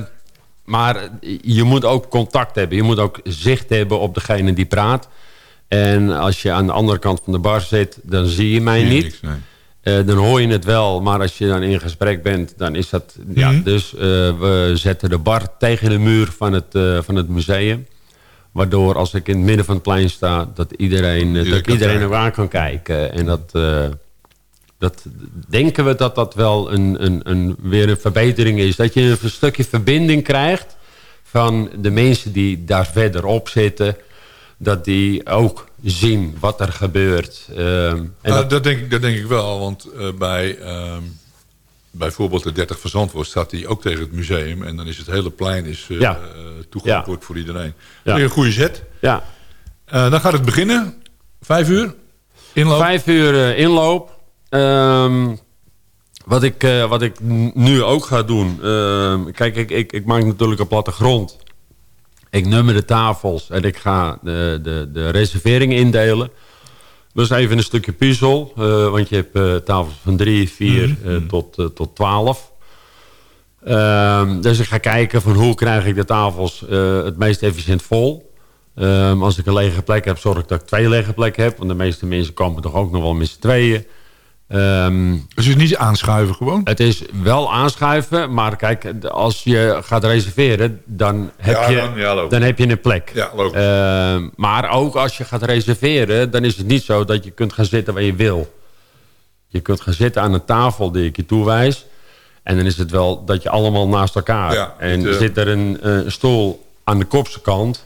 maar je moet ook contact hebben. Je moet ook zicht hebben op degene die praat. En als je aan de andere kant van de bar zit, dan zie je mij niet. Niks, nee. dan hoor je het wel, maar als je dan in gesprek bent, dan is dat... Mm -hmm. ja, dus we zetten de bar tegen de muur van het, van het museum. Waardoor als ik in het midden van het plein sta... dat iedereen, Ieder dat iedereen er aan kan kijken. En dat, uh, dat denken we dat dat wel een, een, een, weer een verbetering is. Dat je een stukje verbinding krijgt... van de mensen die daar verderop zitten... dat die ook zien wat er gebeurt. Uh, en nou, dat... dat... denk ik, dat denk ik wel. Want uh, bij... bijvoorbeeld de 30 van Zandvoort staat die ook tegen het museum. En dan is het hele plein is, eh, Ja. eh, toegankelijk Ja. voor iedereen. Ja. Dat is een goede zet. Ja, Eh, dan gaat het beginnen. Vijf uur. Inloop. Vijf uur inloop. Ehm, wat, ik, wat ik nu ook ga doen... ehm, kijk, ik, ik, ik maak natuurlijk een plattegrond. Ik nummer de tafels en ik ga de, de, de reserveringen indelen. Dus even een stukje puzzel. eh, want je hebt eh, tafels van drie, vier eh, tot, tot twaalf. Ehm, dus ik ga kijken van hoe krijg ik de tafels het meest efficiënt vol. Ehm, als ik een lege plek heb, zorg ik dat ik twee lege plekken heb. Want de meeste mensen komen toch ook nog wel met z'n tweeën. Ehm, Dus het is niet aanschuiven gewoon. het is wel aanschuiven, maar kijk, als je gaat reserveren, dan heb, Ja, je, dan- ja, logisch. dan heb je een plek. Ja. Ehm, maar ook als je gaat reserveren, dan is het niet zo dat je kunt gaan zitten waar je wil. Je kunt gaan zitten aan een tafel die ik je toewijs. En dan is het wel dat je allemaal naast elkaar. Ja, en het, eh, zit er een, een stoel aan de kopse kant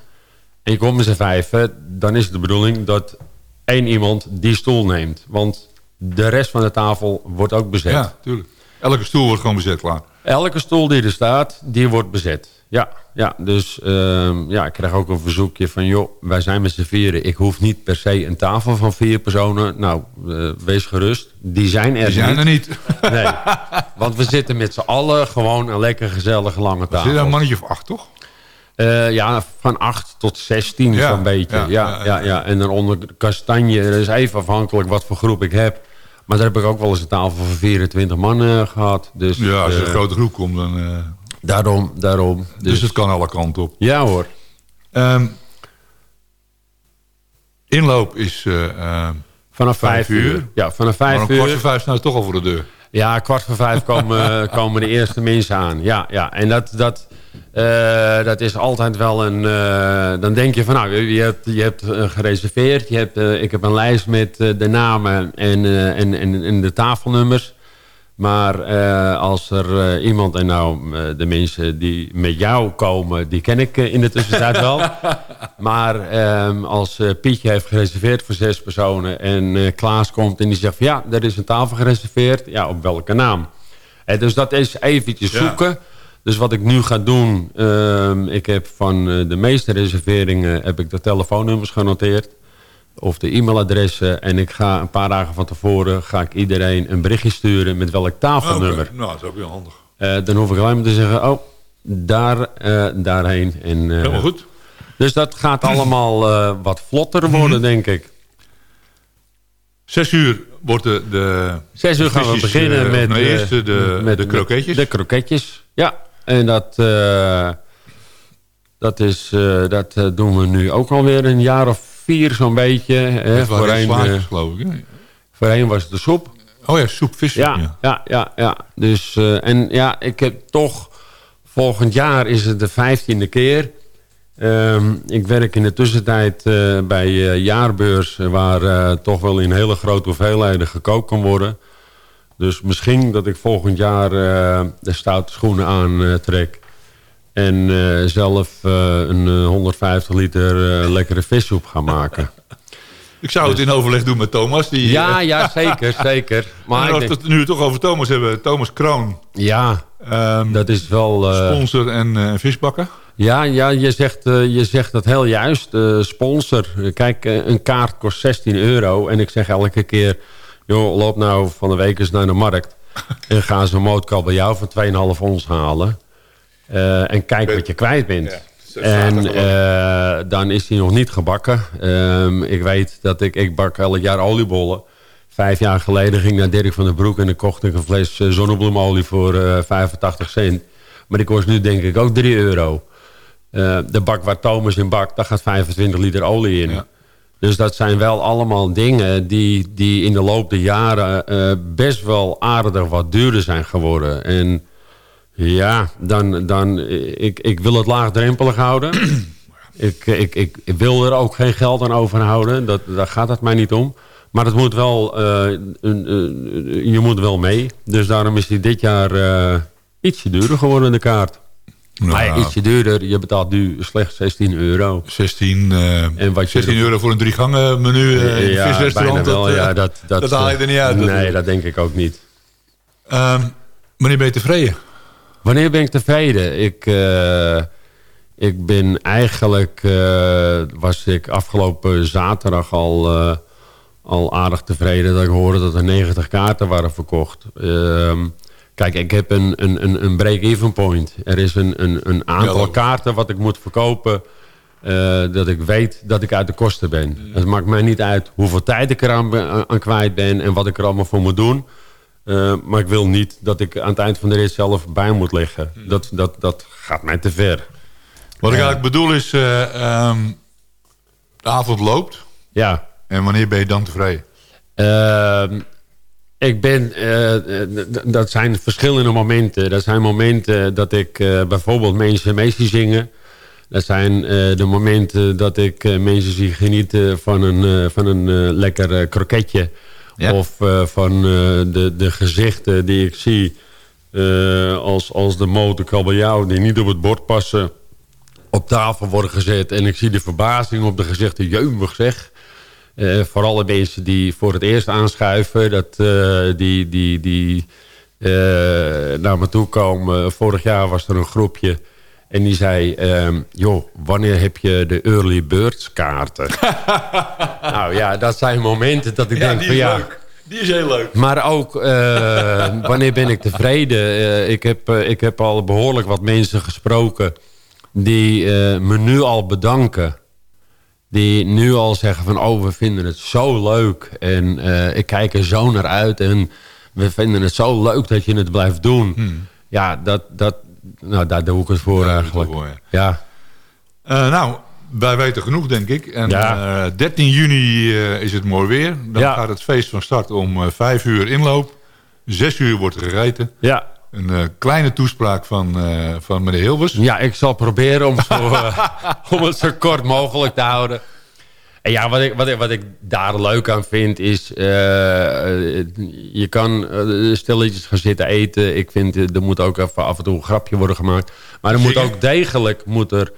en je komt met z'n vijven, dan is het de bedoeling dat één iemand die stoel neemt. Want de rest van de tafel wordt ook bezet. Ja, tuurlijk. Elke stoel wordt gewoon bezet, klaar. Elke stoel die er staat, die wordt bezet. Ja, ja dus ehm, ja, ik krijg ook een verzoekje van... joh, wij zijn met z'n vieren. Ik hoef niet per se een tafel van vier personen. Nou, eh, wees gerust. Die zijn er Die zijn niet. er niet. Nee, want we zitten met z'n allen gewoon een lekker gezellige lange Er zit tafel. een mannetje of acht, toch? Eh, ja, van 8 tot 16 Ja, zo'n beetje. ja, Ja, ja, ja, ja. ja, En dan onder de kastanje, dat is even afhankelijk wat voor groep ik heb. Maar daar heb ik ook wel eens een tafel van 24 man eh, gehad. Dus, Ja, als je eh, een grote groep komt, dan... eh, Daarom, daarom. dus, Dus, het kan alle kanten op. ja hoor. Ehm, inloop is Vanaf Vijf uur. uur. Ja, vanaf maar vijf om kwart uur. voor vijf staan ze toch al voor de deur. Ja, kwart voor vijf komen, komen de eerste mensen aan. Ja, ja. En dat, dat, eh, dat is altijd wel een... eh, dan denk je van, nou, je hebt, je hebt eh, gereserveerd. Je hebt, ik heb een lijst met de namen en, en, en, en de tafelnummers. Maar als er iemand, en nou, de mensen die met jou komen... die ken ik in de tussentijd wel. Maar ehm, als Pietje heeft gereserveerd voor zes personen... en Klaas komt en die zegt van... ja, er is een tafel gereserveerd. Ja, op welke naam? Dus dat is eventjes Ja. zoeken. Dus wat ik nu ga doen... ehm, ik heb van eh, de meeste reserveringen... heb ik de telefoonnummers genoteerd. Of de e-mailadressen. En ik ga een paar dagen van tevoren... ga ik iedereen een berichtje sturen... met welk tafelnummer. Nou, dat is ook heel handig. Eh, dan hoef ik alleen maar te zeggen... oh, daar, eh, daarheen. En, Helemaal goed. dus dat gaat allemaal wat vlotter worden, denk ik. Zes uur wordt de... de Zes uur gaan we beginnen met... eerst de, de, de kroketjes. De kroketjes, ja. En dat, eh, dat, is, eh, dat eh, doen we nu ook alweer een jaar of vier zo'n beetje. Hè. Voorheen, slaatjes, geloof ik. hè? voorheen was het de soep. Oh ja, soep, vis. Ja, ja, ja, ja. Dus, en ja, ik heb toch... Volgend jaar is het de vijftiende keer. Ehm, ik werk in de tussentijd bij eh, jaarbeurs... waar toch wel in hele grote hoeveelheden gekookt kan worden. Dus misschien dat ik volgend jaar eh, de stoute schoenen aantrek... en eh, zelf eh, een eh, 150 liter lekkere vissoep ga maken. Ik zou het in overleg doen met Thomas. Die, Ja, ja, zeker, zeker. Maar en ik als denk- we het nu toch over Thomas hebben. Thomas Kroon. ja, ehm, dat is wel... sponsor en visbakker. Ja, ja je, zegt, je zegt dat heel juist. Sponsor. Kijk, een kaart kost 16 euro. En ik zeg elke keer... joh, loop nou van de week eens naar de markt... en ga zo'n mootkabeljauw van 2,5 ons halen. Eh, en kijk wat je kwijt bent. Ja, en eh, dan is hij nog niet gebakken. Ehm, ik weet dat ik... Ik bak elk jaar oliebollen. Vijf jaar geleden ging ik naar Dirk van den Broek... en dan kocht ik een fles eh, zonnebloemolie voor eh 85 cent. Maar die kost nu denk ik ook 3 euro. De bak waar Thomas in bakt, daar gaat 25 liter olie in. Ja. Dus dat zijn wel allemaal dingen die, die in de loop der jaren eh, best wel aardig wat duurder zijn geworden. En ja, dan, dan, ik, ik wil het laagdrempelig houden. ik, ik, ik wil er ook geen geld aan overhouden. Dat, daar gaat het mij niet om. Maar het moet wel, eh, een, een- je moet wel mee. Dus daarom is die dit jaar eh, ietsje duurder geworden, de kaart. Nou, Maar ietsje duurder. Je betaalt nu slechts 16 euro. 16, eh, En wat je 16 er- euro voor een drie gangen menu eh, in een ja, visrestaurant. wel. dat, eh, ja, dat, dat, dat haal je er niet uit, Nee, dat denk ik ook niet. Ehm, Wanneer ben je tevreden? Wanneer ben ik tevreden? Ik, eh, ik ben eigenlijk... eh, was ik afgelopen zaterdag al, eh, al aardig tevreden... dat ik hoorde dat er 90 kaarten waren verkocht. Ehm, kijk, ik heb een, een, een, een break-even point. Er is een, een, een aantal kaarten wat ik moet verkopen... eh, dat ik weet dat ik uit de kosten ben. Het maakt mij niet uit hoeveel tijd ik er aan, aan kwijt ben... en wat ik er allemaal voor moet doen... Uh, maar ik wil niet dat ik aan het eind van de rit zelf bij moet liggen. Dat, dat, dat gaat mij te ver. Wat ik Ja. eigenlijk bedoel is... eh, ehm, de avond loopt. Ja. En wanneer ben je dan tevreden? Ik ben... eh, dat zijn verschillende momenten. Dat zijn momenten dat ik eh, bijvoorbeeld mensen mee zie zingen. Dat zijn eh, de momenten dat ik mensen zie genieten van een, van een lekker kroketje. Ja. Of van de, de gezichten die ik zie als, als de motorkabeljauw die niet op het bord passen op tafel worden gezet. En ik zie de verbazing op de gezichten, jeumig zeg. Eh, vooral de mensen die voor het eerst aanschuiven, dat, eh, die, die, die eh, naar me toe komen. Vorig jaar was er een groepje en die zei... ehm, joh, wanneer heb je de early birds kaarten? nou ja, dat zijn momenten dat ik denk van ja... Die is heel leuk. Maar ook, wanneer ben ik tevreden? Ik, heb, ik heb al behoorlijk wat mensen gesproken... die me nu al bedanken. Die nu al zeggen van... oh, we vinden het zo leuk. En eh, ik kijk er zo naar uit. En we vinden het zo leuk dat je het blijft doen. Ja, dat, dat, nou, daar doe ik het voor Daar eigenlijk. voor, ja. ja. Eh, nou, wij weten genoeg, denk ik. En Ja. eh, 13 juni is het mooi weer. Dan Ja. gaat het feest van start om eh 5 uur inloop. 6 uur wordt er gereden. ja. Een eh, kleine toespraak van, eh, van meneer Hilvers. Ja, ik zal proberen om, zo, eh, om het zo kort mogelijk te houden. En ja, wat ik, wat ik, wat ik daar leuk aan vind is... je kan stilletjes gaan zitten eten. Ik vind, er moet ook even af en toe een grapje worden gemaakt. Maar er moet ook degelijk moet er,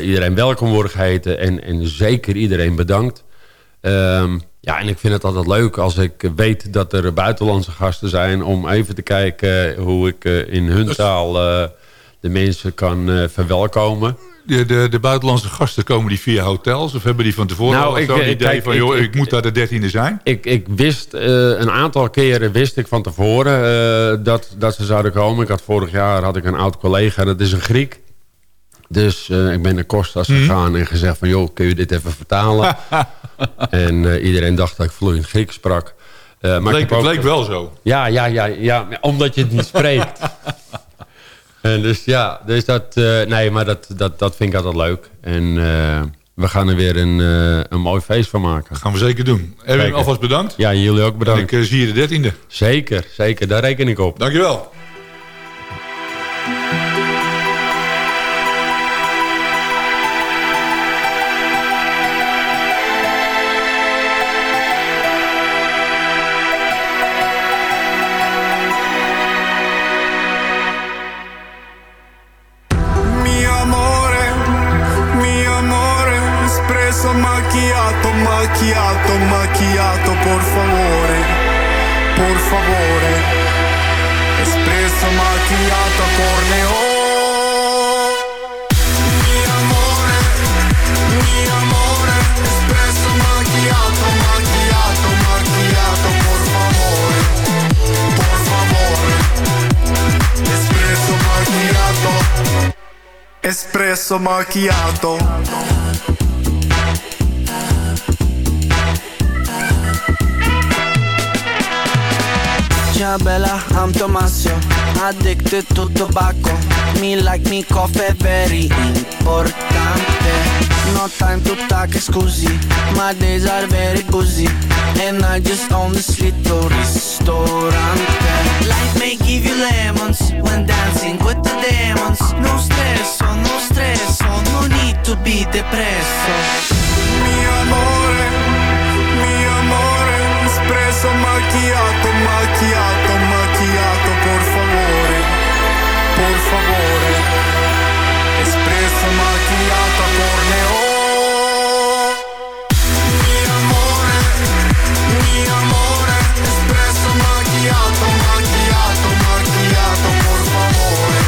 iedereen welkom worden geheten. En, en zeker iedereen bedankt. Ehm, ja, en ik vind het altijd leuk als ik weet dat er buitenlandse gasten zijn... om even te kijken hoe ik eh, in hun taal eh, de mensen kan eh, verwelkomen. De, de, de buitenlandse gasten komen die via hotels? Of hebben die van tevoren Nou, al zo'n idee kijk, van... joh, ik, ik- moet daar de dertiende zijn? Ik, ik wist een aantal keren wist ik van tevoren dat, dat ze zouden komen. Ik had vorig jaar had ik een oud collega, dat is een Griek. Dus eh, ik ben naar Kostas gegaan en gezegd van... joh, kun je dit even vertalen? en eh, iedereen dacht dat ik vloeiend Grieks sprak. Eh, maar ik Bleek, ook- bleek wel zo. Ja, ja, ja, ja, omdat je het niet spreekt. en dus ja, dus dat, nee, maar dat, dat, dat vind ik altijd leuk. En we gaan er weer een, een mooi feest van maken. Gaan we zeker doen. Erwin, alvast bedankt. Ja, jullie ook En bedankt. ik eh, zie je de dertiende. Zeker, zeker. Daar reken ik op. Dankjewel. Macchiato, por favore, por favore, espresso macchiato, corneo. Mi amore, espresso macchiato, Bella, I'm Tomasio Addicted to tobacco. Me like me coffee very importante. No time to talk scusi. My days are very busy. And I just own this little ristorante. Life may give you lemons When dancing with the demons. No stress, no stress No need to be depresso. Mi amore, mi amore Espresso macchiato, macchiato, macchiato, por favore, por favore. Espresso macchiato, corneo. Mi amore, mi amore, espresso macchiato, macchiato, macchiato, por favore.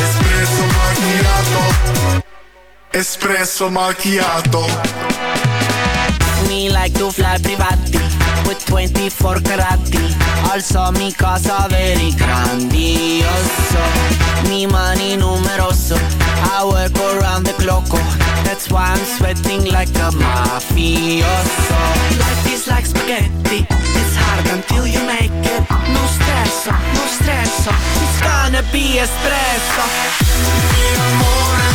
Espresso macchiato, espresso macchiato. Me like to fly privati with 24 carati. Also mi casa very grandioso. Mi mani numeroso. I work around the clock. That's why I'm sweating like a mafioso. Life is like spaghetti. It's hard until you make it. No stress, no stress. It's gonna be espresso. Mi amore,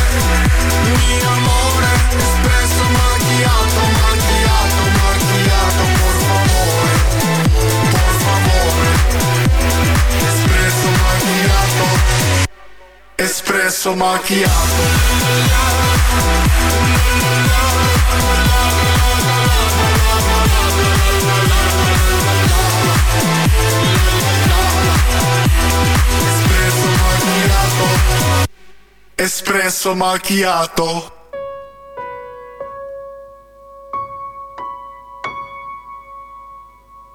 mi amore, espresso macchiato, macchiato, espresso macchiato. Espresso macchiato.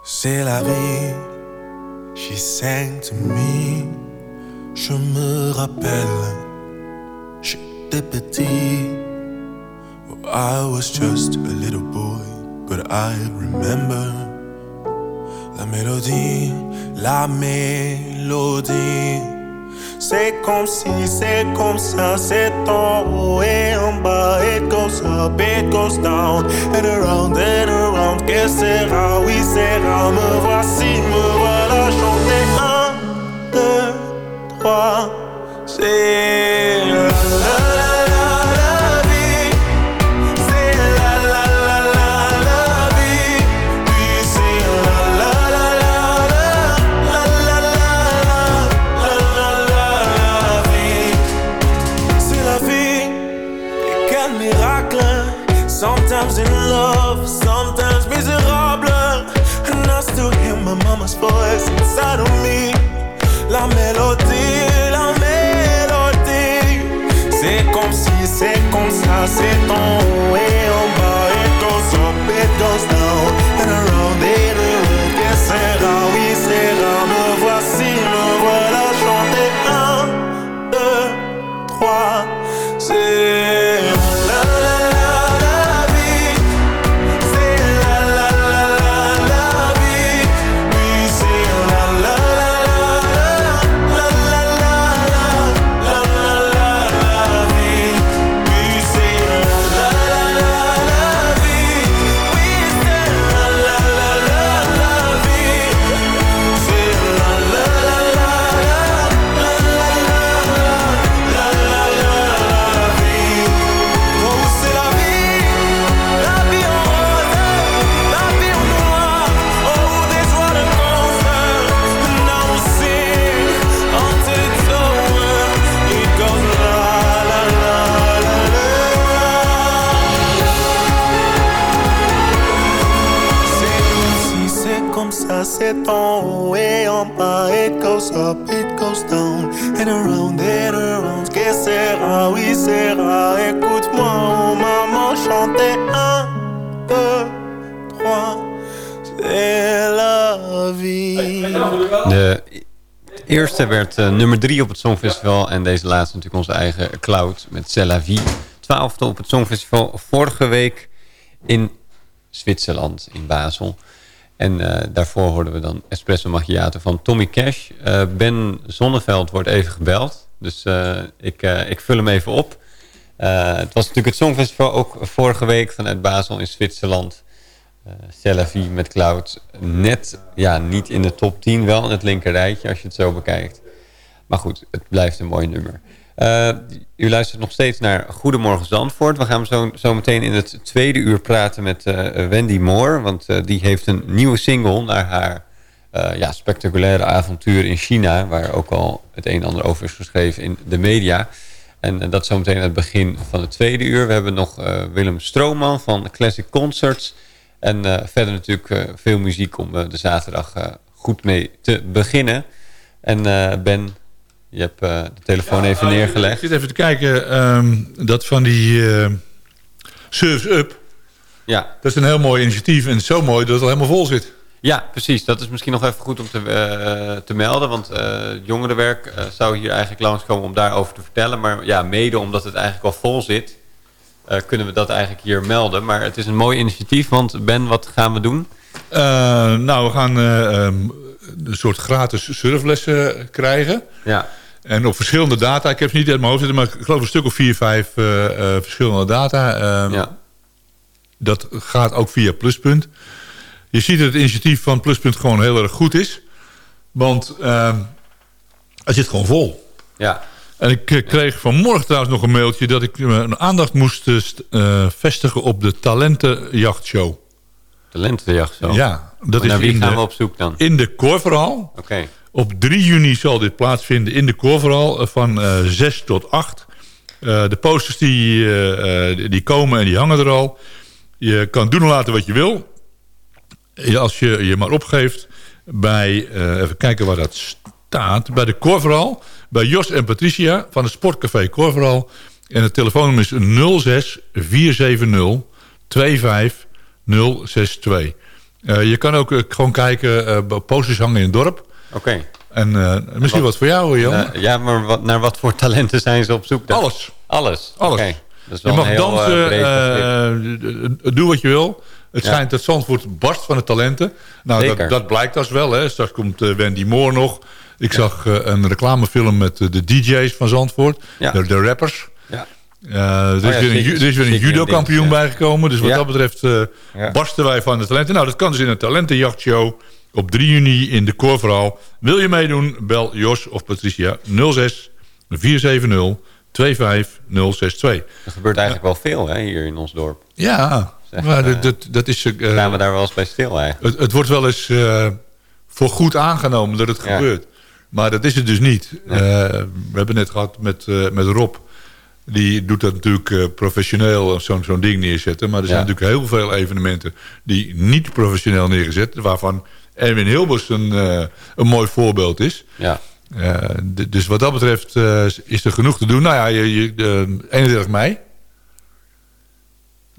C'est la vie, she sang to me. Je me rappelle, j'étais petit. Well, I was just a little boy, but I remember la mélodie, la mélodie. C'est comme si, c'est comme ça, c'est en haut et en bas. It goes up, it goes down, and around and around. Que sera, oui, sera. Me voici, me voilà chanter. Un, deux, trois. C'est la La mélodie, la mélodie. C'est comme si, c'est comme ça, c'est en haut et en bas. It goes up, it goes down, and around it oui, sera. Me voici, me voilà chanter. Un, deux, trois. C'est en haut et en bas. It goes up, it goes down, and around and around. Que sera, oui, sera. Écoute-moi, maman, chanter un, deux, trois. C'est la vie. De eerste werd eh, nummer drie op het Songfestival. En deze laatste natuurlijk onze eigen Cloud met C'est la vie. Twaalfde op het Songfestival vorige week in Zwitserland, in Basel. En eh, daarvoor hoorden we dan Espresso Macchiato van Tommy Cash. Eh, ben Zonneveld wordt even gebeld. Dus eh, ik, ik vul hem even op. Het was natuurlijk het Songfestival ook vorige week vanuit Basel in Zwitserland. C'est la vie met Cloud. Net, ja, niet in de top 10, wel in het linker rijtje als je het zo bekijkt. Maar goed, het blijft een mooi nummer. Eh, u luistert nog steeds naar Goedemorgen Zandvoort. We gaan zo, zo meteen in het tweede uur praten met eh, Wendy Moore. Want eh, die heeft een nieuwe single naar haar ja, spectaculaire avontuur in China. Waar ook al het een en ander over is geschreven in de media. En dat zometeen aan het begin van het tweede uur. We hebben nog Willem Strooman van Classic Concerts. En verder natuurlijk veel muziek om de zaterdag goed mee te beginnen. En Ben, je hebt eh, de telefoon even Ik neergelegd. zit even te kijken. ehm, dat van die Surfs Up. Ja. Dat is een heel mooi initiatief. En zo mooi dat het al helemaal vol zit. Ja, precies. Dat is misschien nog even goed om te, eh, te melden. Want jongerenwerk zou hier eigenlijk langskomen om daarover te vertellen. Maar ja, mede omdat het eigenlijk al vol zit... kunnen we dat eigenlijk hier melden. Maar het is een mooi initiatief, want Ben, wat gaan we doen? Nou, we gaan eh, ehm, een soort gratis surflessen krijgen. Ja. En op verschillende data. Ik heb ze niet uit mijn hoofd zitten, maar ik geloof een stuk of vier, vijf eh, eh, verschillende data. Ehm, Ja. Dat gaat ook via Pluspunt. Je ziet dat het initiatief van Pluspunt gewoon heel erg goed is. Want ehm, het zit gewoon vol. Ja. En ik eh, kreeg vanmorgen trouwens nog een mailtje... dat ik een aandacht moest st- vestigen op de Talentenjachtshow. Talentenjacht zo. Ja, dat Maar naar is wie in gaan de, we op zoek dan? in de Korverhal. Oké. Op 3 juni zal dit plaatsvinden in de Korverhal eh, van eh 6 tot 8. Eh, de posters die, die komen en die hangen er al. Je kan doen en laten wat je wil. Als je je maar opgeeft bij, even kijken waar dat staat, bij de Korverhal. Bij Jos en Patricia van het Sportcafé Korverhal. En het telefoonnummer is 06 470 25062. Eh, je kan ook eh, gewoon kijken, eh, posters hangen in het dorp. Oké. En misschien wat, voor jou, Jan. Ja, maar wat, naar wat voor talenten zijn ze op zoek? dan? Alles. Alles? Alles. Oké. Dat is Je mag dansen, doe wat je wil. Het Ja. schijnt dat Zandvoort barst van de talenten. Nou, dat, dat blijkt als wel. Hè. Straks komt Wendy Moore nog. Ik zag een reclamefilm met de DJ's van Zandvoort. Ja. De, de rappers. Eh, er, is Oh ja, weer een, er is weer een Zeker judo-kampioen ja. bijgekomen. Dus wat Ja. dat betreft eh, barsten wij van de talenten. Nou, dat kan dus in een talentenjachtshow op 3 juni in de Koorverhaal. Wil je meedoen? Bel Jos of Patricia 06 470 25062. Er gebeurt eigenlijk wel veel hè, hier in ons dorp. Ja, Zeg, maar eh, dat, dat, is... Staan we daar wel eens bij stil eigenlijk? het, het wordt wel eens voor goed aangenomen dat het gebeurt. Maar dat is het dus niet. We hebben net gehad met, met Rob. Die doet dat natuurlijk eh, professioneel, zo'n zo'n ding neerzetten. Maar er zijn Ja. natuurlijk heel veel evenementen die niet professioneel neergezet. Waarvan Erwin Hilbers een, eh, een mooi voorbeeld is. Ja. Eh, dus wat dat betreft eh, is er genoeg te doen. Nou ja, je, je, eh, 31 mei.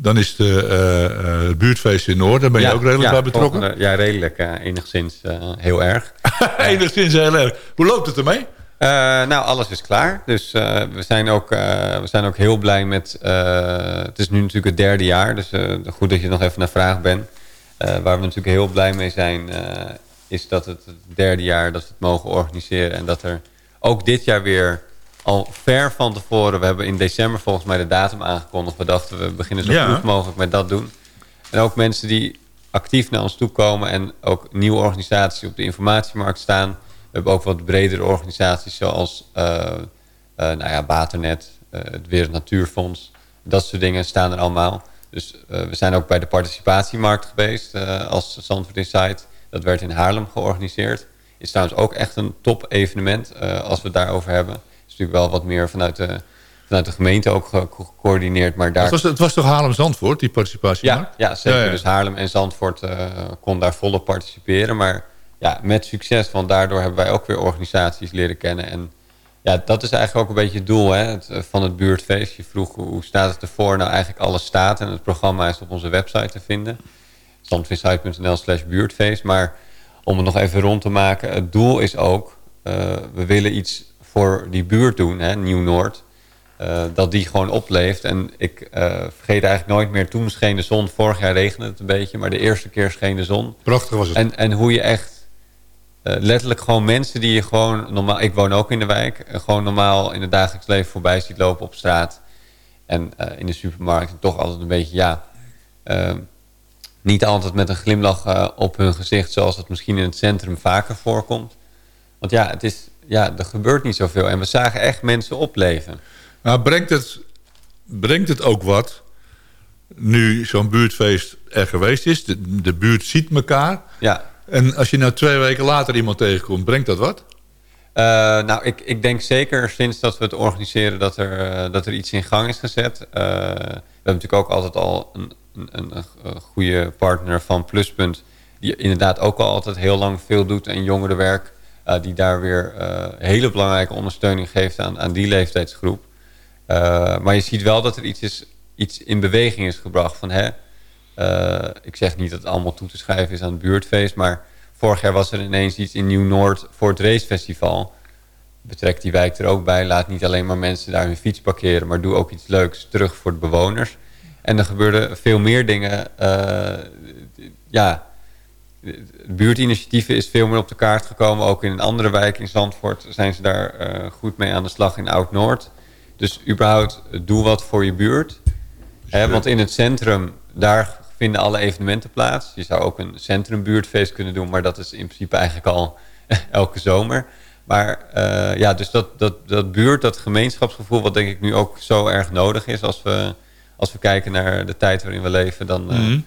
Dan is de, eh, eh, het buurtfeest in Noord. Daar ben je Ja, ook redelijk ja, bij betrokken. volgende- ja, redelijk. eh, enigszins eh, heel erg. Enigszins heel erg. Hoe loopt het ermee? Eh, nou, alles is klaar. Dus eh, we, zijn ook, eh, we zijn ook heel blij met... het is nu natuurlijk het derde jaar. Dus goed dat je nog even naar vraag bent. Waar we natuurlijk heel blij mee zijn... is dat het het derde jaar dat we het mogen organiseren. En dat er ook dit jaar weer al ver van tevoren... We hebben in december volgens mij de datum aangekondigd. We dachten we beginnen zo Ja. vroeg mogelijk met dat doen. En ook mensen die actief naar ons toe komen... en ook nieuwe organisaties op de informatiemarkt staan. We hebben ook wat bredere organisaties zoals eh, eh, nou ja, Waternet, eh, het Wereld Natuurfonds. Dat soort dingen staan er allemaal. Dus we zijn ook bij de participatiemarkt geweest als Zandvoort Insight. Dat werd in Haarlem georganiseerd. Is trouwens ook echt een top evenement als we het daarover hebben. is natuurlijk wel wat meer vanuit de, vanuit de gemeente ook ge- gecoördineerd. Maar daar Het was, het was toch Haarlem-Zandvoort, die participatie? ja, ja zeker. Ja, ja. Dus Haarlem en Zandvoort eh, kon daar volop participeren. Maar ja, met succes, want daardoor hebben wij ook weer organisaties leren kennen. En ja, dat is eigenlijk ook een beetje het doel hè, het, eh, van het buurtfeest. Je vroeg hoe staat het ervoor? Nou, eigenlijk alles staat en het programma is op onze website te vinden. zandvisite.nl slash buurtfeest. Maar om het nog even rond te maken, het doel is ook... eh, we willen iets voor die buurt doen, hè, Nieuw-Noord... Eh, dat die gewoon opleeft. En ik vergeet eigenlijk nooit meer. Toen scheen de zon. Vorig jaar regende het een beetje. Maar de eerste keer scheen de zon. Prachtig was het. En, en hoe je echt... eh, letterlijk gewoon mensen die je gewoon normaal... Ik woon ook in de wijk. eh, gewoon normaal in het dagelijks leven voorbij ziet lopen op straat. En eh, in de supermarkt. En toch altijd een beetje, ja... eh, niet altijd met een glimlach op hun gezicht... zoals het misschien in het centrum vaker voorkomt. Want ja, het is, ja, er gebeurt niet zoveel. En we zagen echt mensen opleven. Nou, brengt het, brengt het ook wat... nu zo'n buurtfeest er geweest is. De, de buurt ziet elkaar. Ja. En als je nou twee weken later iemand tegenkomt... brengt dat wat? Eh, nou, ik, ik denk zeker sinds dat we het organiseren dat er, eh, dat er iets in gang is gezet. Eh, we hebben natuurlijk ook altijd al een, een, een, goede partner van Pluspunt... die inderdaad ook al altijd heel lang veel doet en jongerenwerk... die daar weer hele belangrijke ondersteuning geeft aan, aan die leeftijdsgroep. Maar je ziet wel dat er iets, is, iets in beweging is gebracht. Van, hè, ik zeg niet dat het allemaal toe te schrijven is aan het buurtfeest... maar vorig jaar was er ineens iets in Nieuw-Noord voor het racefestival. betrek die wijk er ook bij. Laat niet alleen maar mensen daar hun fiets parkeren, maar doe ook iets leuks terug voor de bewoners. En er gebeurden veel meer dingen. eh, ja, het buurtinitiatieven is veel meer op de kaart gekomen. Ook in een andere wijk in Zandvoort zijn ze daar eh, goed mee aan de slag in Oud-Noord. Dus überhaupt, eh, doe wat voor je buurt. Hè, want in het centrum, daar vinden alle evenementen plaats. Je zou ook een centrumbuurtfeest kunnen doen, maar dat is in principe eigenlijk al elke zomer. Maar eh, ja, dus dat, dat, dat buurt, dat gemeenschapsgevoel, wat denk ik nu ook zo erg nodig is als we, als we kijken naar de tijd waarin we leven, dan, eh, Mhm.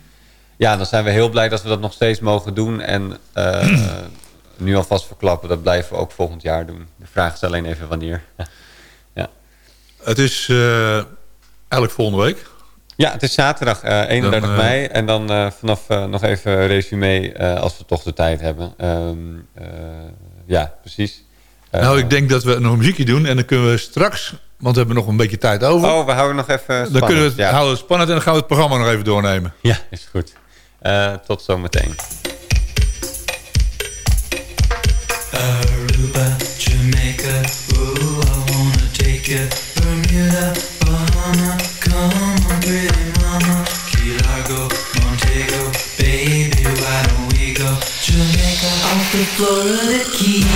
ja, dan zijn we heel blij dat we dat nog steeds mogen doen. En eh, nu alvast verklappen, dat blijven we ook volgend jaar doen. De vraag is alleen even wanneer. ja. Het is eigenlijk volgende week. Ja, het is zaterdag eh 31 Dan, eh, mei. En dan eh, vanaf nog even resume als we toch de tijd hebben. Ehm, eh, ja, precies. Nou, ik denk dat we nog een muziekje doen. En dan kunnen we straks, want we hebben nog een beetje tijd over. Oh, we houden nog even dan spannend, kunnen we het ja. houden spannend en dan gaan we het programma nog even doornemen. Ja, is goed. Tot zometeen. Florida Keys.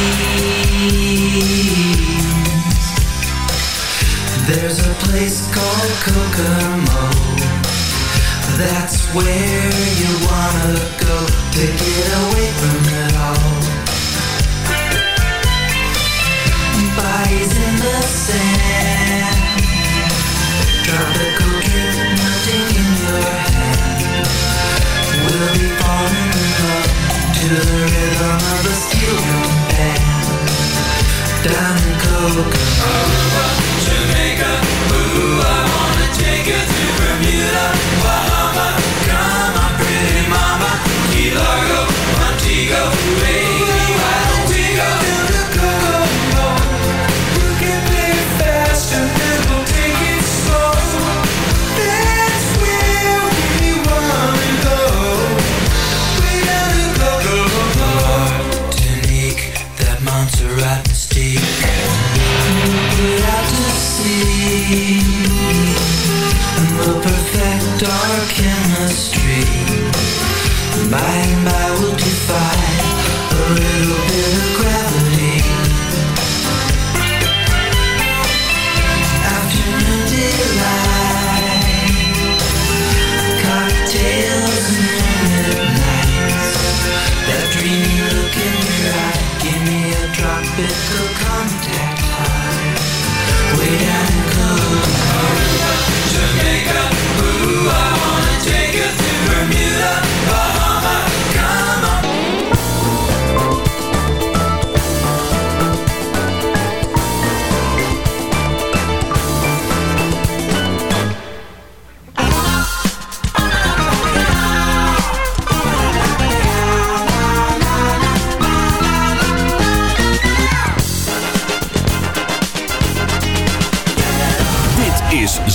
There's a place called Kokomo. That's where you wanna go to get away from it all. Bodies to the rhythm of a steel drum band. Down in Kokomo. Jamaica,